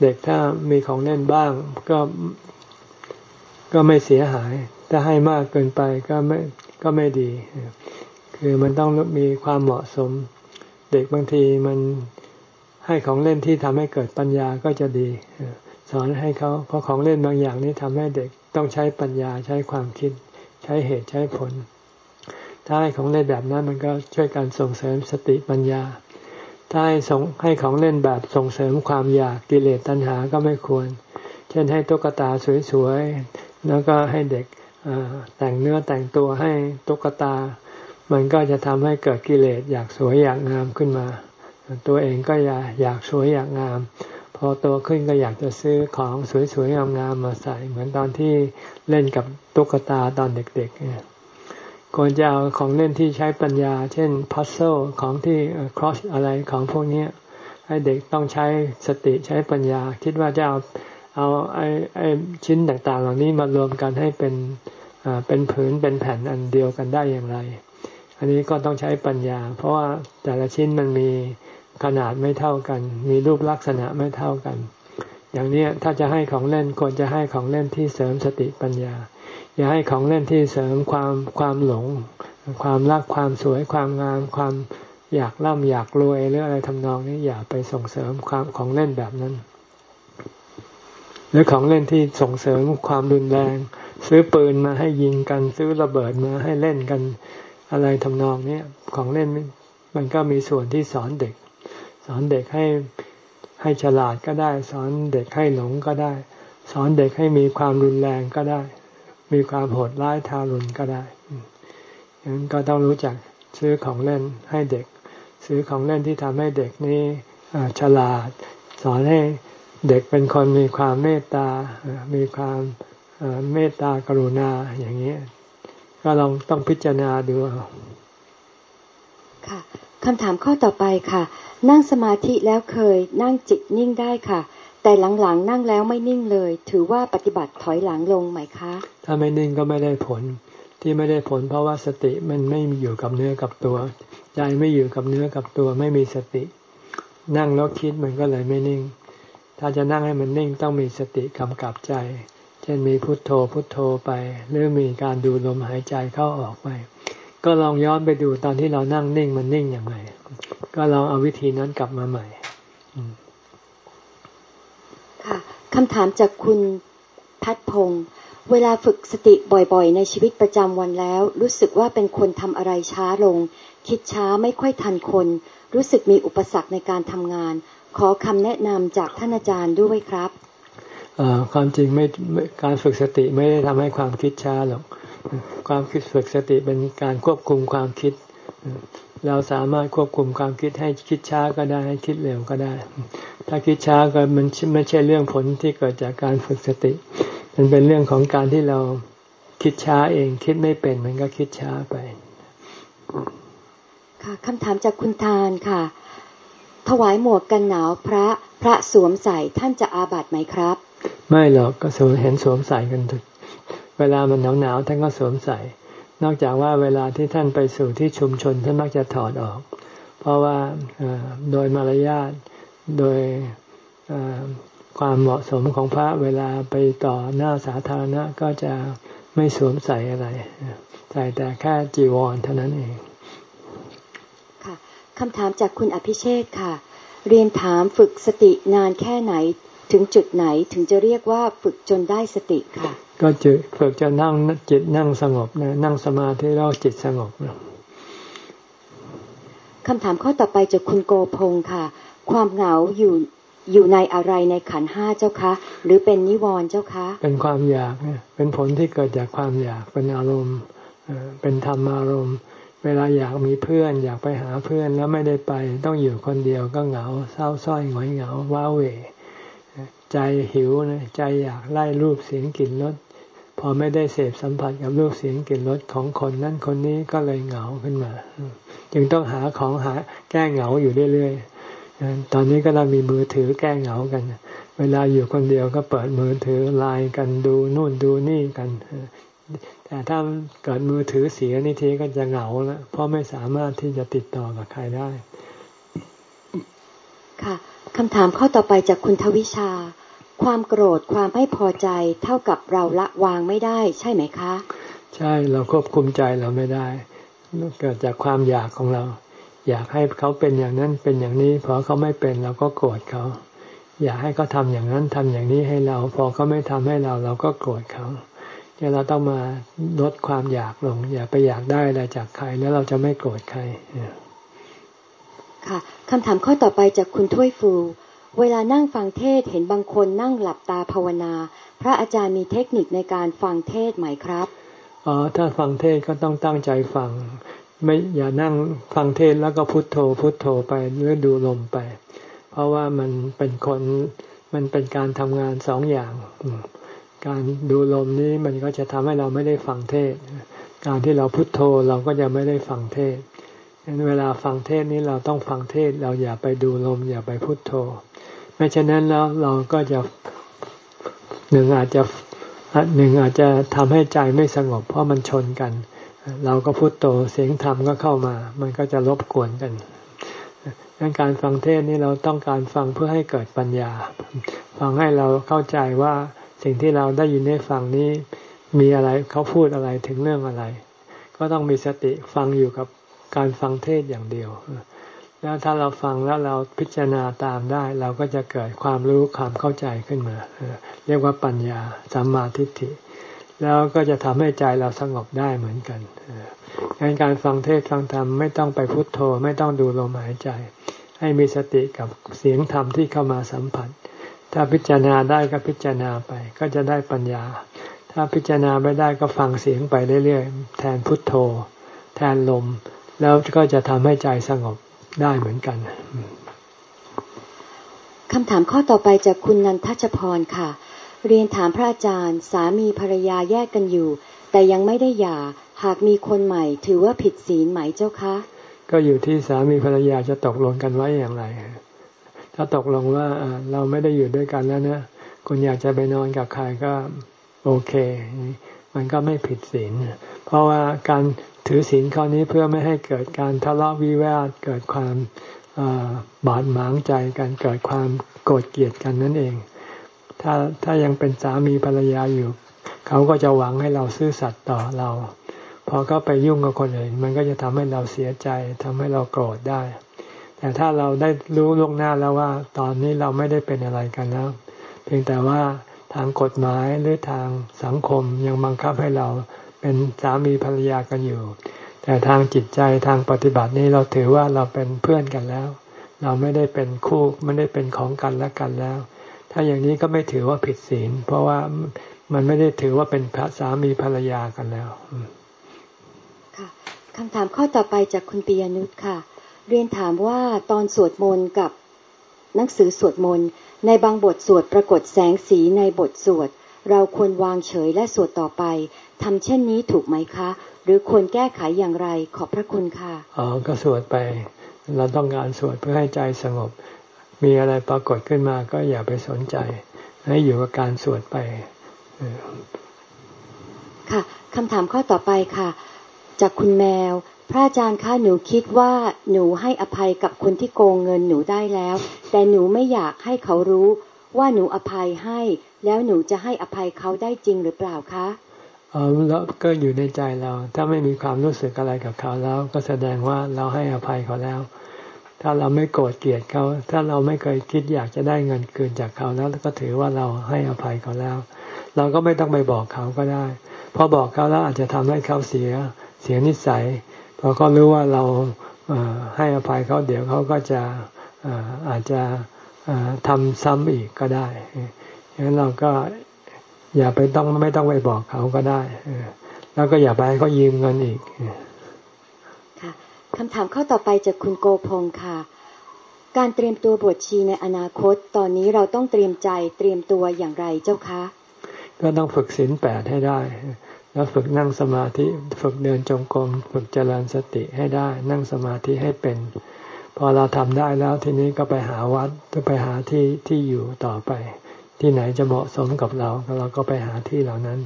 เด็กถ้ามีของเล่นบ้างก็ก็ไม่เสียหาย ถ้าให้มากเกินไปก็ไม่ก็ไม่ดี คือมันต้องมีความเหมาะสม เด็กบางทีมันให้ของเล่นที่ทำให้เกิดปัญญาก็จะดี สอนให้เขาเพราะของเล่นบางอย่างนี้ทำให้เด็กต้องใช้ปัญญาใช้ความคิด ใช้เหตุใช้ผล ถ้าให้ของเล่นแบบนั้นมันก็ช่วยการส่งเสริมสติปัญญา ถ้าให้ส่งให้ของเล่นแบบส่งเสริมความอยากกิเลสตัณหาก็ไม่ควร เช่นให้ตุ๊กตาสวยๆแล้วก็ให้เด็กแต่งเนื้อแต่งตัวให้ตุ๊กตา มันก็จะทำให้เกิดกิเลสอยากสวยอยากงามขึ้นมา ตัวเองก็อยากอยากสวยอยากงาม พอโตขึ้นก็อยากจะซื้อของสวยๆงามๆมาใส่ เหมือนตอนที่เล่นกับตุ๊กตาตอนเด็กๆเนี่ยควรจะเอาของเล่นที่ใช้ปัญญา เช่นพัซเซิลของที่ครอสอะไรของพวกนี้ให้เด็กต้องใช้สติใช้ปัญญา คิดว่าจะเอาเอาไอ้ไอ้ชิ้นต่างๆ เหล่านี้มารวมกันให้เป็นเป็นผืนเป็นแผ่นอันเดียวกันได้อย่างไร อันนี้ก็ต้องใช้ปัญญา เพราะว่าแต่ละชิ้นมันมี ขนาดไม่เท่ากัน มีรูปลักษณะไม่เท่ากัน อย่างนี้ถ้าจะให้ของเล่นควรจะให้ของเล่นที่เสริมสติปัญญา อย่าให้ของเล่นที่เสริมความความหลง ความรักความสวยความงามความอยากร่ำอยากรวยหรืออะไรทำนองนี้อย่าไปส่งเสริมความของเล่นแบบนั้น หรือของเล่นที่ส่งเสริมความรุนแรง ซื้อปืนมาให้ยิงกันซื้อระเบิดมาให้เล่นกัน อะไรทำนองนี้ของเล่นมันก็มีส่วนที่สอนเด็ก สอนเด็กให้ให้ฉลาดก็ได้ สอนเด็กให้หลงก็ได้ สอนเด็กให้มีความรุนแรงก็ได้ มีความโหดร้ายทารุณก็ได้ฉะนั้นก็ต้องรู้จักซื้อของเล่นให้เด็ก ซื้อของเล่นที่ทำให้เด็กนี้ฉลาด สอนให้เด็กเป็นคนมีความเมตตา มีความเมตตากรุณาอย่างนี้ ก็ลองต้องพิจารณาดูค่ะคำถามข้อต่อไปค่ะ นั่งสมาธิแล้วเคย นั่งจิตนิ่งได้ค่ะ แต่หลังๆนั่งแล้วไม่นิ่งเลย ถือว่าปฏิบัติถอยหลังลงไหมคะ ถ้าไม่นิ่งก็ไม่ได้ผล ที่ไม่ได้ผลเพราะว่าสติมันไม่อยู่กับเนื้อกับตัว ใจไม่อยู่กับเนื้อกับตัวไม่มีสติ นั่งแล้วคิดมันก็เลยไม่นิ่ง ถ้าจะนั่งให้มันนิ่งต้องมีสติกำกับใจ เช่นมีพุทโธพุทโธไป หรือมีการดูลมหายใจเข้าออกไป ก็ลองย้อนไปดูตอนที่เรานั่งนิ่งมันนิ่งอย่างไรก็ลองเอาวิธีนั้นกลับมาใหม่ค่ะคำถามจากคุณพัดพงศ์เวลาฝึกสติบ่อยๆ ในชีวิตประจำวันแล้ว รู้สึกว่าเป็นคนทำอะไรช้าลง คิดช้าไม่ค่อยทันคน รู้สึกมีอุปสรรคในการทำงาน ขอคำแนะนำจากท่านอาจารย์ด้วยครับความจริงไม่การฝึกสติไม่ได้ทำให้ความคิดช้าหรอก ความคิดฝึกสติเป็นการควบคุมความคิด เราสามารถควบคุมความคิดให้คิดช้าก็ได้ให้คิดเร็วก็ได้ ถ้าคิดช้าก็มันไม่ใช่เรื่องผลที่เกิดจากการฝึกสติ มันเป็นเรื่องของการที่เราคิดช้าเองคิดไม่เป็นมันก็คิดช้าไป ค่ะคำถามจากคุณทานค่ะ ถวายหมวกกันหนาวพระพระสวมใส่ท่านจะอาบัติไหมครับ ไม่หรอกก็สวมเห็นสวมใส่กันทุก เวลามันหนาวหนาวท่านก็สวมใส่ นอกจากว่าเวลาที่ท่านไปสู่ที่ชุมชนท่านมักจะถอดออก เพราะว่าโดยมารยาทโดยความเหมาะสมของพระเวลาไปต่อหน้าสาธารณะก็จะไม่สวมใส่อะไรใส่แต่แค่จีวรเท่านั้นเองค่ะคำถามจากคุณอภิเชษค่ะ เรียนถามฝึกสตินานแค่ไหน ถึงจุดไหนถึงจะเรียกว่าฝึกจนได้สติค่ะ ก็จะฝึกจะนั่งจิตนั่งสงบนะนั่งสมาธิแล้วจิตสงบนะคำถามข้อต่อไปจากคุณโกพงค่ะ ความเหงาอยู่อยู่ในอะไรในขันห้าเจ้าคะ หรือเป็นนิวรณ์เจ้าคะ เป็นความอยากเนี่ยเป็นผลที่เกิดจากความอยากเป็นอารมณ์เป็นธรรมอารมณ์ เวลาอยากมีเพื่อน อยากไปหาเพื่อนแล้วไม่ได้ไป ต้องอยู่คนเดียวก็เหงาเศร้าส้อยหงอยเหงาว้าเหว ใจหิวนะใจอยากไล่รูปเสียงกลิ่นรสพอไม่ได้เสพสัมผัสกับรูปเสียงกลิ่นรสของคนนั้นคนนี้ก็เลยเหงาขึ้นมา จึงต้องหาของหาแก้เหงาอยู่เรื่อยๆตอนนี้ก็เรามีมือถือแก้เหงากัน เวลาอยู่คนเดียวก็เปิดมือถือไลน์กันดูนู่นดูนี่กันแต่ถ้าเกิดมือถือเสียนี่ทีก็จะเหงาแล้วเพราะไม่สามารถที่จะติดต่อกับใครได้ ค่ะคำถามข้อต่อไปจากคุณทวิชา ความโกรธความไม่พอใจเท่ากับเราละวางไม่ได้ใช่ไหมคะ ใช่เราควบคุมใจเราไม่ได้เกิดจากความอยากของเรา อยากให้เขาเป็นอย่างนั้นเป็นอย่างนี้พอเขาไม่เป็นเราก็โกรธเขา อยากให้เขาทาอย่างนั้นทำอย่างนี้ให้เรา พอเขาไม่ทำให้เราเราก็โกรธเขาเนี่ยเราต้องมาลดความอยากลง อย่าไปอยากได้อะไรจากใครแล้วเราจะไม่โกรธใครค่ะคำถามข้อต่อไปจากคุณถ้วยฟู เวลานั่งฟังเทศเห็นบางคนนั่งหลับตาภาวนา พระอาจารย์มีเทคนิคในการฟังเทศไหมครับอ๋อถ้าฟังเทศก็ต้องตั้งใจฟัง ไม่อย่านั่งฟังเทศแล้วก็พุโทโธ พุโทโธไปหรือดูลมไป เพราะว่ามันเป็นคนมันเป็นการทำงานสองอย่าง การดูลมนี้มันก็จะทำให้เราไม่ได้ฟังเทศ การที่เราพุโทโธเราก็จะไม่ได้ฟังเทศเวลาฟังเทศนี้เราต้องฟังเทศเราอย่าไปดูลมอย่าไปพุโทโธ ไม่เช่นนั้นแล้วเราก็จะหนึ่งอาจจะหนึ่งอาจจะทำให้ใจไม่สงบ เพราะมันชนกัน เราก็พุโทโธเสียงธรรมก็เข้ามา มันก็จะรบกวนกันดังการฟังเทศนี้เราต้องการฟังเพื่อให้เกิดปัญญา ฟังให้เราเข้าใจว่าสิ่งที่เราได้ยินได้ฟังนี้มีอะไรเขาพูดอะไรถึงเรื่องอะไร ก็ต้องมีสติฟังอยู่กับการฟังเทศอย่างเดียว แล้วถ้าเราฟังแล้วเราพิจารณาตามได้ เราก็จะเกิดความรู้ความเข้าใจขึ้นมา เรียกว่าปัญญาสัมมาทิฏฐิ แล้วก็จะทำให้ใจเราสงบได้เหมือนกันงการฟังเทศฟังธรรมไม่ต้องไปพุโทโธไม่ต้องดูลมหายใจ ให้มีสติกับเสียงธรรมที่เข้ามาสัมผัส ถ้าพิจารณาได้ก็พิจารณาไป ก็จะได้ปัญญา ถ้าพิจารณาไม่ได้ก็ฟังเสียงไปเรื่อยๆแทนพุทโธ แทนลม แล้วก็จะทำให้ใจสงบ ได้เหมือนกันคำถามข้อต่อไปจากคุณนันทชพรค่ะ เรียนถามพระอาจารย์ สามีภรรยาแยกกันอยู่ แต่ยังไม่ได้หย่าหากมีคนใหม่ ถือว่าผิดศีลไหมเจ้าคะ ก็อยู่ที่สามีภรรยาจะตกลงกันไว้อย่างไรถ้าตกลงว่าเราไม่ได้อยู่ด้วยกันแล้วนะคุณอยากจะไปนอนกับใครก็โอเค มันก็ไม่ผิดศีลเพราะว่าการ ถือศีลข้อนี้เพื่อไม่ให้เกิดการทะเลาะวิวาทเกิดความบาดหมางใจกันเกิดความโกรธเกลียดกันนั่นเอง ถ้าถ้ายังเป็นสามีภรรยาอยู่ เขาก็จะหวังให้เราซื่อสัตย์ต่อเรา พอเขาไปยุ่งกับคนอื่น มันก็จะทำให้เราเสียใจทำให้เราโกรธได้ แต่ถ้าเราได้รู้ล่วงหน้าแล้วว่า ตอนนี้เราไม่ได้เป็นอะไรกันแล้วเพียงแต่ว่าทางกฎหมายหรือทางสังคมยังบังคับให้เรา เป็นสามีภรรยากันอยู่ แต่ทางจิตใจทางปฏิบัตินี้เราถือว่าเราเป็นเพื่อนกันแล้ว เราไม่ได้เป็นคู่ไม่ได้เป็นของกันและกันแล้ว ถ้าอย่างนี้ก็ไม่ถือว่าผิดศีล เพราะว่ามันไม่ได้ถือว่าเป็นพระสามีภรรยากันแล้วค่ะคำถามข้อต่อไปจากคุณปียนุชค่ะ เรียนถามว่าตอนสวดมนต์กับหนังสือสวดมนต์ในบางบทสวดปรากฏแสงสีในบทสวด เราควรวางเฉยและสวดต่อไป ทำเช่นนี้ถูกไหมคะ หรือควรแก้ไขอย่างไรขอบพระคุณค่ะอ๋อก็สวดไป เราต้องการสวดเพื่อให้ใจสงบ มีอะไรปรากฏขึ้นมาก็อย่าไปสนใจ ให้อยู่กับการสวดไปค่ะคำถามข้อต่อไปค่ะ จากคุณแมว พระอาจารย์คะหนูคิดว่าหนูให้อภัยกับคนที่โกงเงินหนูได้แล้ว แต่หนูไม่อยากให้เขารู้ว่าหนูอภัยให้ แล้วหนูจะให้อภัยเขาได้จริงหรือเปล่าคะเออ แล้วก็อยู่ในใจเรา ถ้าไม่มีความรู้สึกอะไรกับเขาแล้ว ก็แสดงว่าเราให้อภัยเขาแล้ว ถ้าเราไม่โกรธเกลียดเขา ถ้าเราไม่เคยคิดอยากจะได้เงินคืนจากเขาแล้วก็ถือว่าเราให้อภัยเขาแล้ว เราก็ไม่ต้องไปบอกเขาก็ได้พราะบอกเขาแล้วอาจจะทำให้เขาเสียเสียนิสัยพอเขารู้ว่าเราให้อภัยเขาเดี๋ยวเขาก็จะอาจจะทำซ้ำอีกก็ได้ฉะนั้นเราก็ อย่าไปต้องไม่ต้องไปบอกเขาก็ได้แล้วก็อย่าไปให้เขายืมเงินอีกค่ะคำถามข้อต่อไปจากคุณโกพงค่ะ การเตรียมตัวบวชชีในอนาคต ตอนนี้เราต้องเตรียมใจเตรียมตัวอย่างไรเจ้าคะ ก็ต้องฝึกศีลแปดให้ได้ แล้วฝึกนั่งสมาธิฝึกเดินจงกรมฝึกเจริญสติให้ได้ นั่งสมาธิให้เป็น พอเราทำได้แล้วทีนี้ก็ไปหาวัดก็ไปหาที่ที่อยู่ต่อไป ที่ไหนจะเหมาะสมกับเราเราก็ไปหาที่เหล่านั้น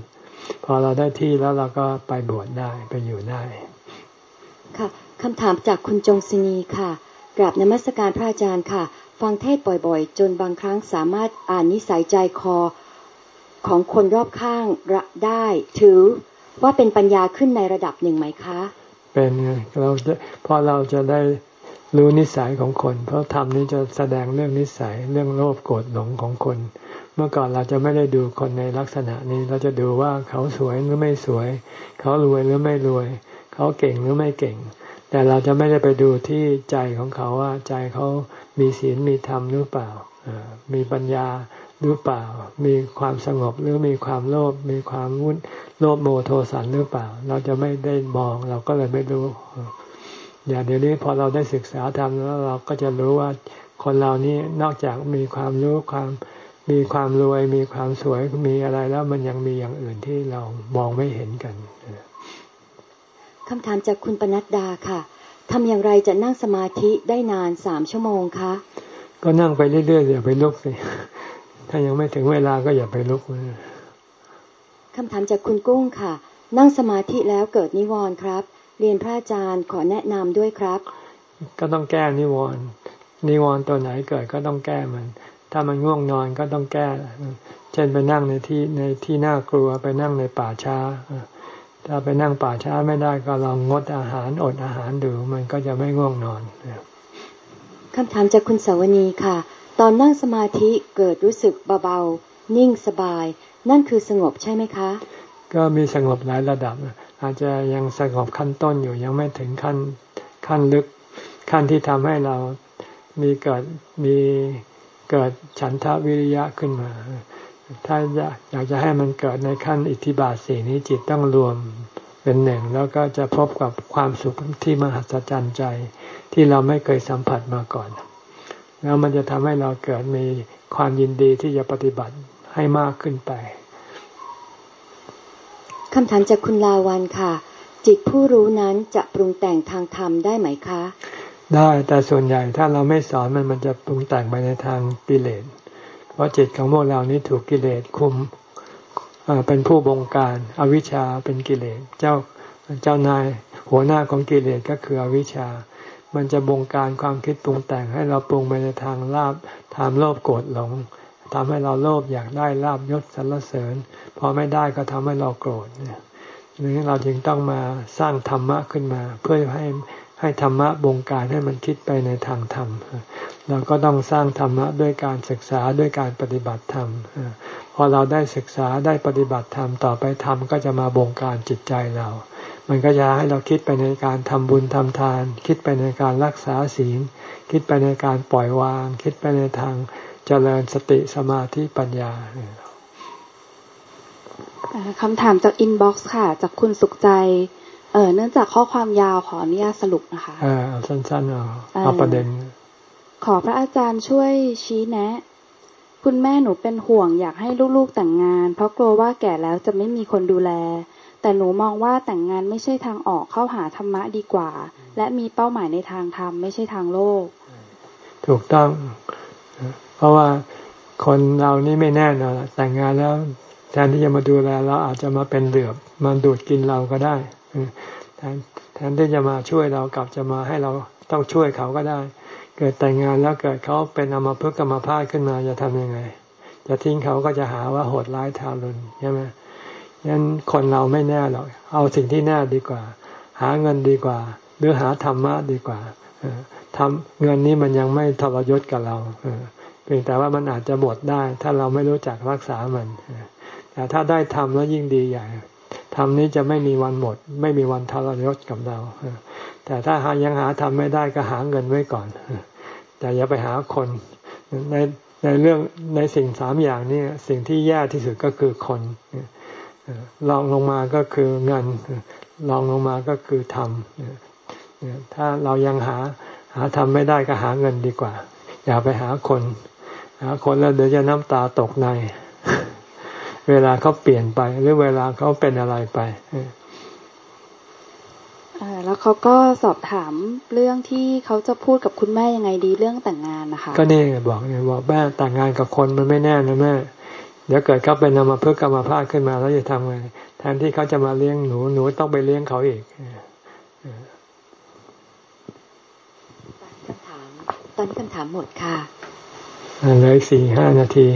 พอเราได้ที่แล้วเราก็ไปบวชได้ไปอยู่ได้ ค่ะคำถามจากคุณจงศินีค่ะกราบนมัสการพระอาจารย์ค่ะ ฟังเทศบ่อยๆ จนบางครั้งสามารถอ่านนิสัยใจคอของคนรอบข้างได้ ถือว่าเป็นปัญญาขึ้นในระดับหนึ่งไหมคะ เป็นไงเราจะพอเราจะได้รู้นิสัยของคน เพราะธรรมนี้จะแสดงเรื่องนิสัยเรื่องโลภโกรธหลงของคน เมื่อก่อนเราจะไม่ได้ดูคนในลักษณะนี้ เราจะดูว่าเขาสวยหรือไม่สวย เขารวยหรือไม่รวย เขาเก่งหรือไม่เก่ง แต่เราจะไม่ได้ไปดูที่ใจของเขาว่าใจเขามีศีลมีธรรมหรือเปล่า มีปัญญาหรือเปล่า มีความสงบหรือมีความโลภ มีความวุ่นโลภโมโทสันหรือเปล่า เราจะไม่ได้มองเราก็เลยไม่รู้ อย่างเดี๋ยวนี้พอเราได้ศึกษาธรรมแล้วเราก็จะรู้ว่าคนเรานี้นอกจากมีความรู้ความ มีความรวยมีความสวยมีอะไรแล้วมันยังมีอย่างอื่นที่เรามองไม่เห็นกันคำถามจากคุณปนัดดาค่ะทำอย่างไรจะนั่งสมาธิได้นานสามชั่วโมงคะก็นั่งไปเรื่อยๆอย่าไปลุกสิถ้ายังไม่ถึงเวลาก็อย่าไปลุกคำถามจากคุณกุ้งค่ะ นั่งสมาธิแล้วเกิดนิวรณ์ครับ เรียนพระอาจารย์ขอแนะนำด้วยครับ ก็ต้องแก้นิวรณ์นิวรณ์ตัวไหนเกิดก็ต้องแก้มัน ถ้ามันง่วงนอนก็ต้องแก้ เช่นไปนั่งในที่ในที่น่ากลัวไปนั่งในป่าช้า ถ้าไปนั่งป่าช้าไม่ได้ก็ลองงดอาหารอดอาหารดู มันก็จะไม่ง่วงนอนคำถามจากคุณสาวนีค่ะ ตอนนั่งสมาธิเกิดรู้สึกเบาๆนิ่งสบาย นั่นคือสงบใช่ไหมคะ ก็มีสงบหลายระดับ อาจจะยังสงบขั้นต้นอยู่ยังไม่ถึงขั้นขั้นลึกขั้นที่ทำให้เรามีเกิดมี เกิดฉันทะวิริยะขึ้นมา ถ้าอยากอยากจะให้มันเกิดในขั้นอิทธิบาทสี่นี้จิตต้องรวมเป็นหนึ่ง แล้วก็จะพบกับความสุขที่มหัศจรรย์ใจ ที่เราไม่เคยสัมผัสมาก่อน แล้วมันจะทำให้เราเกิดมีความยินดีที่จะปฏิบัติให้มากขึ้นไปคำถามจากคุณลาวันค่ะ จิตผู้รู้นั้นจะปรุงแต่งทางธรรมได้ไหมคะ ได้แต่ส่วนใหญ่ถ้าเราไม่สอนมันมันจะปรุงแต่งไปในทางกิเลส เพราะจิตของพวกเรานี้ถูกกิเลสคุมเป็นผู้บงการอวิชชาเป็นกิเลสเจ้าเจ้านายหัวหน้าของกิเลสก็คืออวิชชา มันจะบงการความคิดปรุงแต่งให้เราปรุงไปในทางลาบทางโลภโกรธหลงทำให้เราโลภอยากได้ลาบยศสรรเสริญ พอไม่ได้ก็ทำให้เราโกรธเนี่ยนี่เราจึงต้องมาสร้างธรรมะขึ้นมา เพื่อให้ ให้ธรรมะบงการให้มันคิดไปในทางธรรม เราก็ต้องสร้างธรรมะด้วยการศึกษาด้วยการปฏิบัติธรรม พอเราได้ศึกษาได้ปฏิบัติธรรมต่อไปธรรมก็จะมาบงการจิตใจเรา มันก็จะให้เราคิดไปในการทำบุญทำทาน คิดไปในการรักษาศีล คิดไปในการปล่อยวาง คิดไปในทางเจริญสติสมาธิปัญญาคำถามจาก inbox ค่ะ จากคุณสุขใจ เออเนื่องจากข้อความยาวขออนุญาตสรุปนะคะอ่าสั้นๆเอาเอาประเด็น ขอพระอาจารย์ช่วยชี้แนะ คุณแม่หนูเป็นห่วงอยากให้ลูกๆแต่งงาน เพราะกลัวว่าแก่แล้วจะไม่มีคนดูแล แต่หนูมองว่าแต่งงานไม่ใช่ทางออกเข้าหาธรรมะดีกว่า และมีเป้าหมายในทางธรรมไม่ใช่ทางโลก ถูกต้อง เพราะว่าคนเรานี่ไม่แน่นอนแต่งงานแล้วแทนที่จะมาดูแลเราอาจจะมาเป็นเหลือบมาดูดกินเราก็ได้ แทนแทนที่จะมาช่วยเรากลับจะมาให้เราต้องช่วยเขาก็ได้ เกิดแต่งงานแล้วเกิดเขาเป็นอมาพึกกรรมพาดขึ้นมาจะทำยังไง จะทิ้งเขาก็จะหาว่าโหดร้ายทารุณใช่ไหมงั้นคนเราไม่แน่หรอกเอาสิ่งที่แน่ดีกว่า หาเงินดีกว่า หรือหาธรรมะดีกว่าทำเงินนี้มันยังไม่ทรยศกับเราเพียงแต่ว่ามันอาจจะหมดได้ ถ้าเราไม่รู้จักรักษามันแต่ถ้าได้ทำแล้วยิ่งดีใหญ่ ทำนี้จะไม่มีวันหมด ไม่มีวันทรยศกับเรา แต่ถ้าหายังหาทำไม่ได้ก็หาเงินไว้ก่อน แต่อย่าไปหาคน ในในเรื่องในสิ่งสามอย่างนี้สิ่งที่แย่ที่สุดก็คือคนลองลงมาก็คือเงินลองลงมาก็คือธรรมถ้าเรายังหาหาทำไม่ได้ก็หาเงินดีกว่า อย่าไปหาคน หาคนแล้วเดี๋ยวจะน้ำตาตกใน เวลาเขาเปลี่ยนไป หรือเวลาเขาเป็นอะไรไปแล้วเขาก็สอบถามเรื่องที่เขาจะพูดกับคุณแม่ยังไงดีเรื่องแต่งงานนะคะ ก็นี่บอกเนี่ยบอกแม่แต่งงานกับคนมันไม่แน่นะแม่เดี๋ยวเกิดเขาเป็นนามาเพื่อกรรมภาพขึ้นมาแล้วจะทำไงแทนที่เขาจะมาเลี้ยงหนูหนูต้องไปเลี้ยงเขาอีกคำถามตอนนี้คำถามหมดค่ะเหลือสี่ห้านาที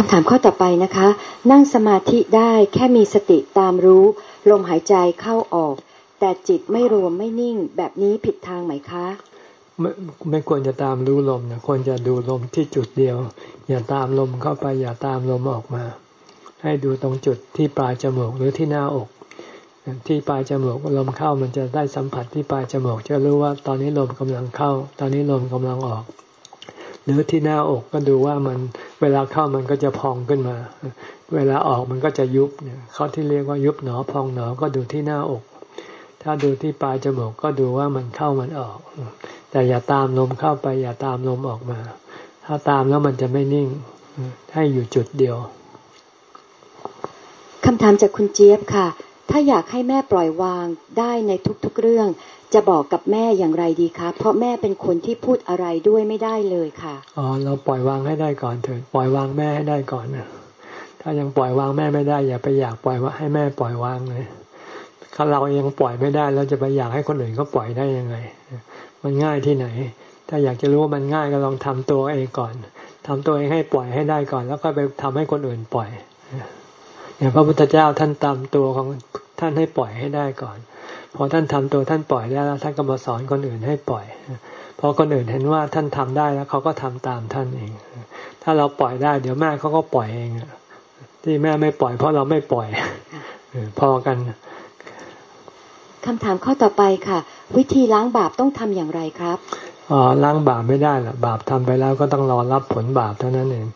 คำถามข้อต่อไปนะคะ นั่งสมาธิได้แค่มีสติตามรู้ ลมหายใจเข้าออก แต่จิตไม่รวมไม่นิ่งแบบนี้ผิดทางไหมคะไม่ไม่ควรจะตามรู้ลมนะควรจะดูลมที่จุดเดียว อย่าตามลมเข้าไป อย่าตามลมออกมา ให้ดูตรงจุดที่ปลายจมูกหรือที่หน้าอก ที่ปลายจมูกลมเข้ามันจะได้สัมผัสที่ปลายจมูกจะรู้ว่าตอนนี้ลมกำลังเข้า ตอนนี้ลมกำลังออก หรือที่หน้าอกก็ดูว่ามันเวลาเข้ามันก็จะพองขึ้นมา เวลาออกมันก็จะยุบเนี่ยเขาที่เรียกว่ายุบหนอพองหนอก็ดูที่หน้าอก ถ้าดูที่ปลายจมูกก็ดูว่ามันเข้ามันออก แต่อย่าตามลมเข้าไป อย่าตามลมออกมา ถ้าตามแล้วมันจะไม่นิ่ง ให้อยู่จุดเดียวคำถามจากคุณเจี๊ยบค่ะ ถ้าอยากให้แม่ปล่อยวางได้ในทุกๆเรื่อง จะบอกกับแม่อย่างไรดีคะ เพราะแม่เป็นคนที่พูดอะไรด้วยไม่ได้เลยค่ะ อ๋อ เราปล่อยวางให้ได้ก่อนเถิด ปล่อยวางแม่ให้ได้ก่อนนะถ้ายังปล่อยวางแม่ไม่ได้ อย่าไปอยากปล่อยว่าให้แม่ปล่อยวางเลยถ้าเรายังปล่อยไม่ได้เราจะไปอยากให้คนอื่นเขาปล่อยได้ยังไง มันง่ายที่ไหน ถ้าอยากจะรู้ว่ามันง่ายก็ลองทำตัวเองก่อนทำตัวเองให้ปล่อยให้ได้ก่อน แล้วก็ไปทำให้คนอื่นปล่อยอย่างพระพุทธเจ้าท่านตามตัวของท่านให้ปล่อยให้ได้ก่อน พอท่านทำตัวท่านปล่อยแล้ว ท่านก็มาสอนคนอื่นให้ปล่อยพอคนอื่นเห็นว่าท่านทำได้แล้วเขาก็ทำตามท่านเอง ถ้าเราปล่อยได้ เดี๋ยวแม่เขาก็ปล่อยเองที่แม่ไม่ปล่อย เพราะเราไม่ปล่อยพอกันคำถามข้อต่อไปค่ะ วิธีล้างบาปต้องทำอย่างไรครับอ๋อล้างบาปไม่ได้หรอกบาปทำไปแล้วก็ต้องรอรับผลบาปเท่านั้นเอง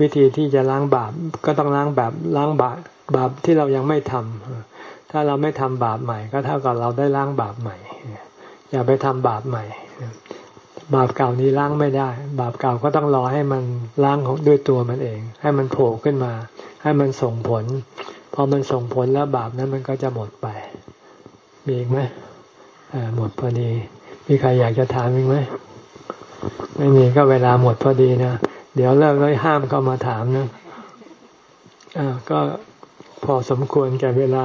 วิธีที่จะล้างบาปก็ต้องล้างแบบล้างบาปบาปที่เรายังไม่ทำ ถ้าเราไม่ทำบาปใหม่ ก็เท่ากับเราได้ล้างบาปใหม่ อย่าไปทำบาปใหม่ บาปเก่านี้ล้างไม่ได้ บาปเก่าก็ต้องรอให้มันล้างของด้วยตัวมันเอง ให้มันโผล่ขึ้นมา ให้มันส่งผล พอมันส่งผลแล้วบาปนั้นมันก็จะหมดไป มีอีกไหมหมดพอดี มีใครอยากจะถามอีกไหมไม่มีก็เวลาหมดพอดีนะ เดี๋ยวเลิกแล้วห้ามเข้ามาถามนะอ่าก็พอสมควรแก่เวลา